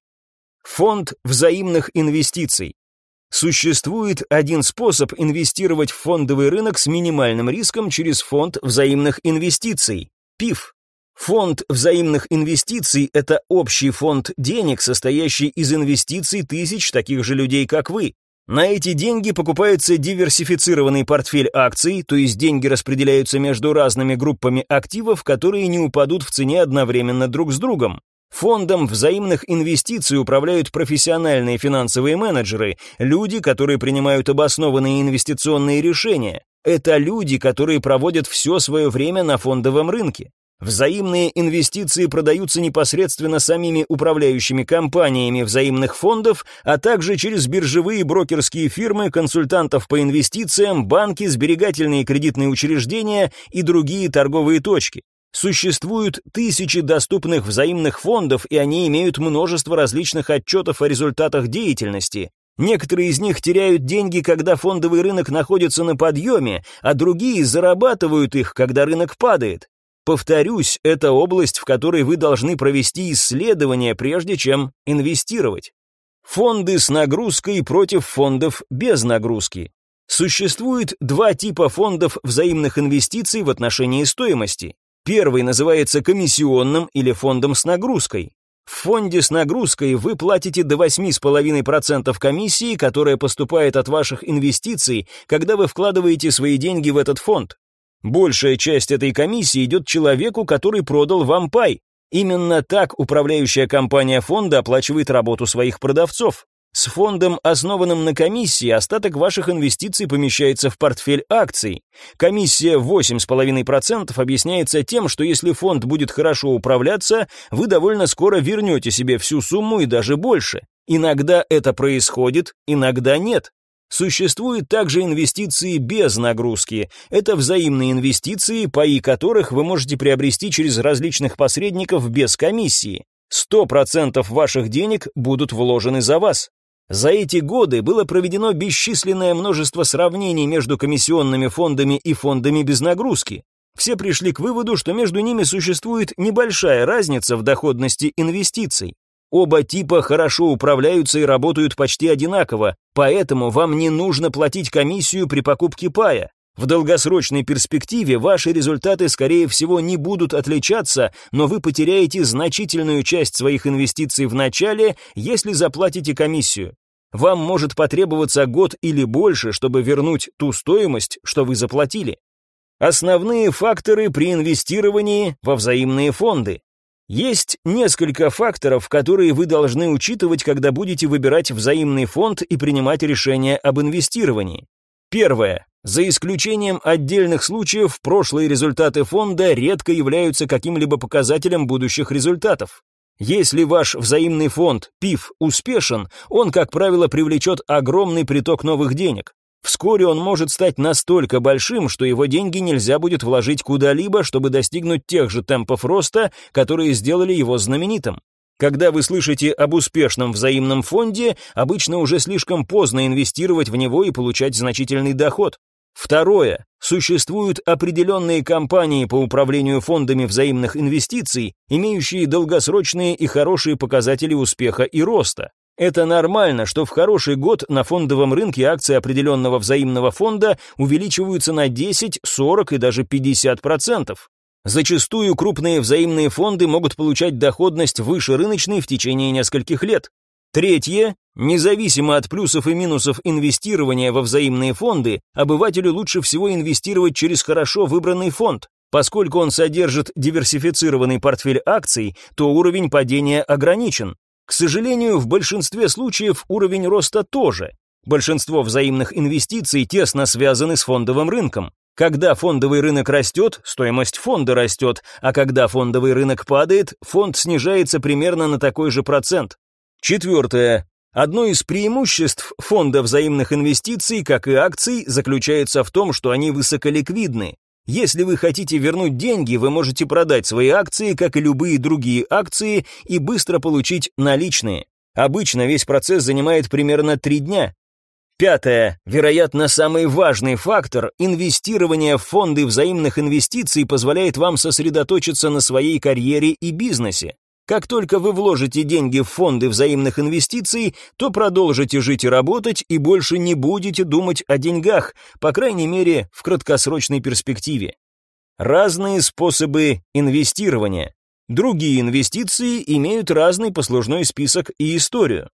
Фонд взаимных инвестиций. Существует один способ инвестировать в фондовый рынок с минимальным риском через фонд взаимных инвестиций – ПИФ. Фонд взаимных инвестиций – это общий фонд денег, состоящий из инвестиций тысяч таких же людей, как вы. На эти деньги покупается диверсифицированный портфель акций, то есть деньги распределяются между разными группами активов, которые не упадут в цене одновременно друг с другом. Фондом взаимных инвестиций управляют профессиональные финансовые менеджеры, люди, которые принимают обоснованные инвестиционные решения. Это люди, которые проводят все свое время на фондовом рынке. Взаимные инвестиции продаются непосредственно самими управляющими компаниями взаимных фондов, а также через биржевые брокерские фирмы, консультантов по инвестициям, банки, сберегательные кредитные учреждения и другие торговые точки. Существуют тысячи доступных взаимных фондов, и они имеют множество различных отчетов о результатах деятельности. Некоторые из них теряют деньги, когда фондовый рынок находится на подъеме, а другие зарабатывают их, когда рынок падает. Повторюсь, это область, в которой вы должны провести исследование, прежде чем инвестировать. Фонды с нагрузкой против фондов без нагрузки. Существует два типа фондов взаимных инвестиций в отношении стоимости. Первый называется комиссионным или фондом с нагрузкой. В фонде с нагрузкой вы платите до 8,5% комиссии, которая поступает от ваших инвестиций, когда вы вкладываете свои деньги в этот фонд. Большая часть этой комиссии идет человеку, который продал вам пай. Именно так управляющая компания фонда оплачивает работу своих продавцов. С фондом, основанным на комиссии, остаток ваших инвестиций помещается в портфель акций. Комиссия 8,5% объясняется тем, что если фонд будет хорошо управляться, вы довольно скоро вернете себе всю сумму и даже больше. Иногда это происходит, иногда нет. Существуют также инвестиции без нагрузки. Это взаимные инвестиции, паи которых вы можете приобрести через различных посредников без комиссии. 100% ваших денег будут вложены за вас. За эти годы было проведено бесчисленное множество сравнений между комиссионными фондами и фондами без нагрузки. Все пришли к выводу, что между ними существует небольшая разница в доходности инвестиций. Оба типа хорошо управляются и работают почти одинаково, поэтому вам не нужно платить комиссию при покупке пая. В долгосрочной перспективе ваши результаты, скорее всего, не будут отличаться, но вы потеряете значительную часть своих инвестиций в начале, если заплатите комиссию. Вам может потребоваться год или больше, чтобы вернуть ту стоимость, что вы заплатили. Основные факторы при инвестировании во взаимные фонды. Есть несколько факторов, которые вы должны учитывать, когда будете выбирать взаимный фонд и принимать решение об инвестировании. Первое. За исключением отдельных случаев, прошлые результаты фонда редко являются каким-либо показателем будущих результатов. Если ваш взаимный фонд ПИФ успешен, он, как правило, привлечет огромный приток новых денег. Вскоре он может стать настолько большим, что его деньги нельзя будет вложить куда-либо, чтобы достигнуть тех же темпов роста, которые сделали его знаменитым. Когда вы слышите об успешном взаимном фонде, обычно уже слишком поздно инвестировать в него и получать значительный доход. Второе. Существуют определенные компании по управлению фондами взаимных инвестиций, имеющие долгосрочные и хорошие показатели успеха и роста. Это нормально, что в хороший год на фондовом рынке акции определенного взаимного фонда увеличиваются на 10, 40 и даже 50%. Зачастую крупные взаимные фонды могут получать доходность выше рыночной в течение нескольких лет. Третье. Независимо от плюсов и минусов инвестирования во взаимные фонды, обывателю лучше всего инвестировать через хорошо выбранный фонд. Поскольку он содержит диверсифицированный портфель акций, то уровень падения ограничен. К сожалению, в большинстве случаев уровень роста тоже. Большинство взаимных инвестиций тесно связаны с фондовым рынком. Когда фондовый рынок растет, стоимость фонда растет, а когда фондовый рынок падает, фонд снижается примерно на такой же процент. Четвертое. Одно из преимуществ фонда взаимных инвестиций, как и акций, заключается в том, что они высоколиквидны. Если вы хотите вернуть деньги, вы можете продать свои акции, как и любые другие акции, и быстро получить наличные. Обычно весь процесс занимает примерно три дня. Пятое. Вероятно, самый важный фактор – инвестирование в фонды взаимных инвестиций позволяет вам сосредоточиться на своей карьере и бизнесе. Как только вы вложите деньги в фонды взаимных инвестиций, то продолжите жить и работать и больше не будете думать о деньгах, по крайней мере, в краткосрочной перспективе. Разные способы инвестирования. Другие инвестиции имеют разный послужной список и историю.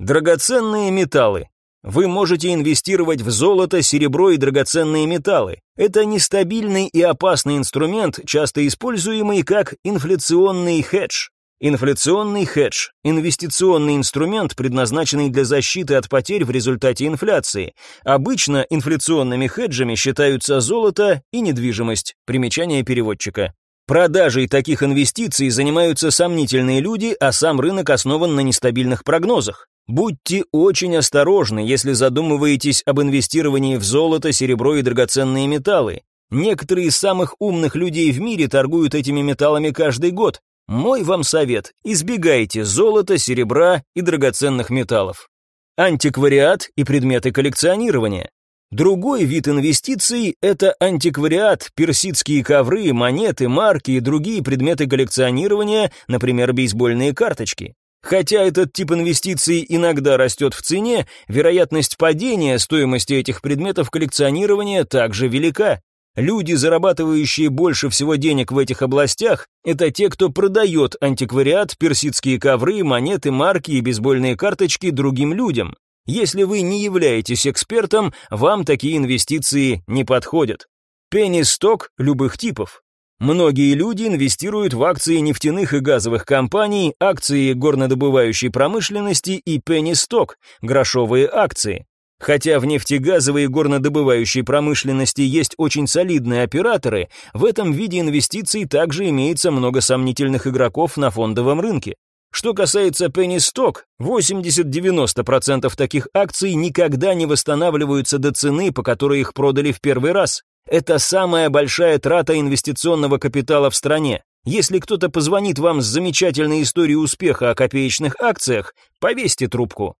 Драгоценные металлы. Вы можете инвестировать в золото, серебро и драгоценные металлы. Это нестабильный и опасный инструмент, часто используемый как инфляционный хедж. Инфляционный хедж – инвестиционный инструмент, предназначенный для защиты от потерь в результате инфляции. Обычно инфляционными хеджами считаются золото и недвижимость. Примечание переводчика. Продажей таких инвестиций занимаются сомнительные люди, а сам рынок основан на нестабильных прогнозах. Будьте очень осторожны, если задумываетесь об инвестировании в золото, серебро и драгоценные металлы. Некоторые из самых умных людей в мире торгуют этими металлами каждый год, мой вам совет – избегайте золота, серебра и драгоценных металлов. Антиквариат и предметы коллекционирования. Другой вид инвестиций – это антиквариат, персидские ковры, монеты, марки и другие предметы коллекционирования, например, бейсбольные карточки. Хотя этот тип инвестиций иногда растет в цене, вероятность падения стоимости этих предметов коллекционирования также велика. Люди, зарабатывающие больше всего денег в этих областях, это те, кто продает антиквариат, персидские ковры, монеты, марки и бейсбольные карточки другим людям. Если вы не являетесь экспертом, вам такие инвестиции не подходят. Пенни-сток любых типов. Многие люди инвестируют в акции нефтяных и газовых компаний, акции горнодобывающей промышленности и пенни-сток, грошовые акции. Хотя в нефтегазовой и горнодобывающей промышленности есть очень солидные операторы, в этом виде инвестиций также имеется много сомнительных игроков на фондовом рынке. Что касается penny stock, 80-90% таких акций никогда не восстанавливаются до цены, по которой их продали в первый раз. Это самая большая трата инвестиционного капитала в стране. Если кто-то позвонит вам с замечательной историей успеха о копеечных акциях, повесьте трубку.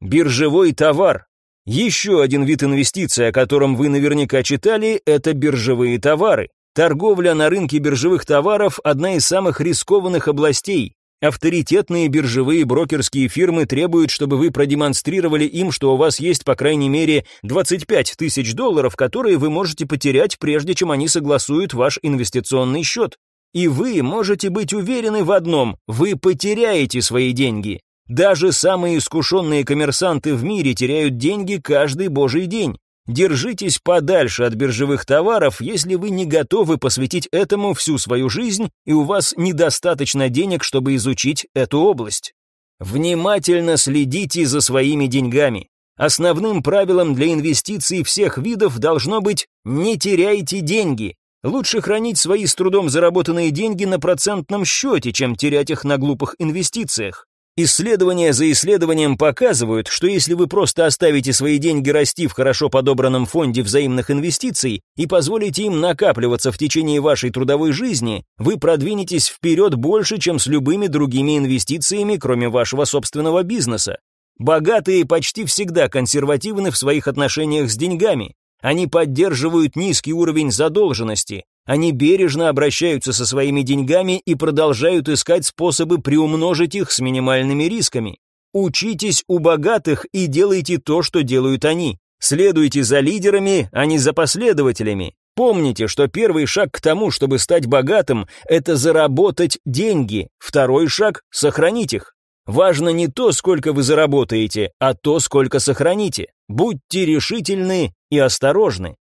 Биржевой товар еще один вид инвестиций, о котором вы наверняка читали, это биржевые товары. Торговля на рынке биржевых товаров – одна из самых рискованных областей. Авторитетные биржевые брокерские фирмы требуют, чтобы вы продемонстрировали им, что у вас есть по крайней мере 25 тысяч долларов, которые вы можете потерять, прежде чем они согласуют ваш инвестиционный счет. И вы можете быть уверены в одном – вы потеряете свои деньги. Даже самые искушенные коммерсанты в мире теряют деньги каждый божий день. Держитесь подальше от биржевых товаров, если вы не готовы посвятить этому всю свою жизнь и у вас недостаточно денег, чтобы изучить эту область. Внимательно следите за своими деньгами. Основным правилом для инвестиций всех видов должно быть «не теряйте деньги». Лучше хранить свои с трудом заработанные деньги на процентном счете, чем терять их на глупых инвестициях. Исследования за исследованием показывают, что если вы просто оставите свои деньги расти в хорошо подобранном фонде взаимных инвестиций и позволите им накапливаться в течение вашей трудовой жизни, вы продвинетесь вперед больше, чем с любыми другими инвестициями, кроме вашего собственного бизнеса. Богатые почти всегда консервативны в своих отношениях с деньгами. Они поддерживают низкий уровень задолженности, они бережно обращаются со своими деньгами и продолжают искать способы приумножить их с минимальными рисками. Учитесь у богатых и делайте то, что делают они. Следуйте за лидерами, а не за последователями. Помните, что первый шаг к тому, чтобы стать богатым, это заработать деньги. Второй шаг – сохранить их. Важно не то, сколько вы заработаете, а то, сколько сохраните. Будьте решительны и осторожны.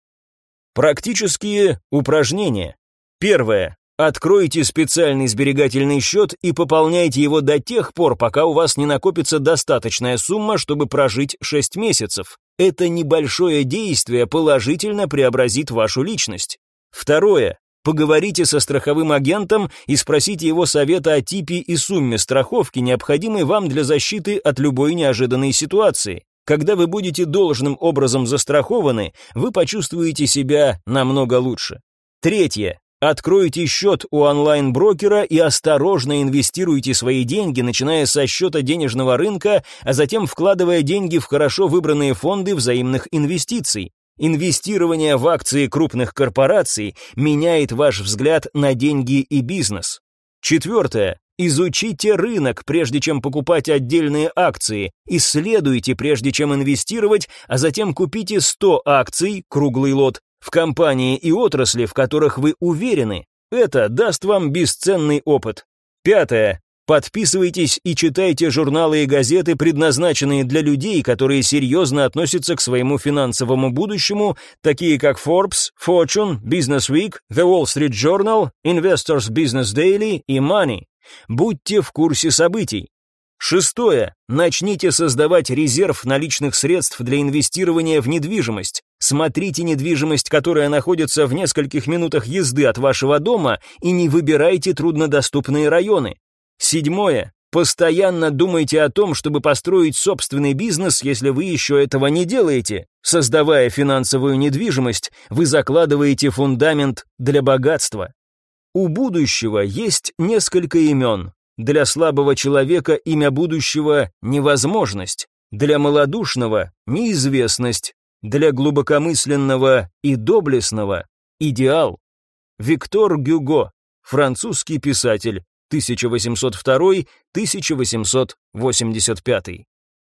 Практические упражнения. Первое. Откройте специальный сберегательный счет и пополняйте его до тех пор, пока у вас не накопится достаточная сумма, чтобы прожить 6 месяцев. Это небольшое действие положительно преобразит вашу личность. Второе. Поговорите со страховым агентом и спросите его совета о типе и сумме страховки, необходимой вам для защиты от любой неожиданной ситуации. Когда вы будете должным образом застрахованы, вы почувствуете себя намного лучше. Третье. Откройте счет у онлайн-брокера и осторожно инвестируйте свои деньги, начиная со счета денежного рынка, а затем вкладывая деньги в хорошо выбранные фонды взаимных инвестиций. Инвестирование в акции крупных корпораций меняет ваш взгляд на деньги и бизнес. Четвертое. Изучите рынок, прежде чем покупать отдельные акции, исследуйте, прежде чем инвестировать, а затем купите 100 акций, круглый лот, в компании и отрасли, в которых вы уверены. Это даст вам бесценный опыт. Пятое. Подписывайтесь и читайте журналы и газеты, предназначенные для людей, которые серьезно относятся к своему финансовому будущему, такие как Forbes, Fortune, Business Week, The Wall Street Journal, Investors Business Daily и Money. Будьте в курсе событий. Шестое. Начните создавать резерв наличных средств для инвестирования в недвижимость. Смотрите недвижимость, которая находится в нескольких минутах езды от вашего дома, и не выбирайте труднодоступные районы. Седьмое. Постоянно думайте о том, чтобы построить собственный бизнес, если вы еще этого не делаете. Создавая финансовую недвижимость, вы закладываете фундамент для богатства. У будущего есть несколько имен. Для слабого человека имя будущего – невозможность, для малодушного – неизвестность, для глубокомысленного и доблестного – идеал. Виктор Гюго, французский писатель, 1802-1885.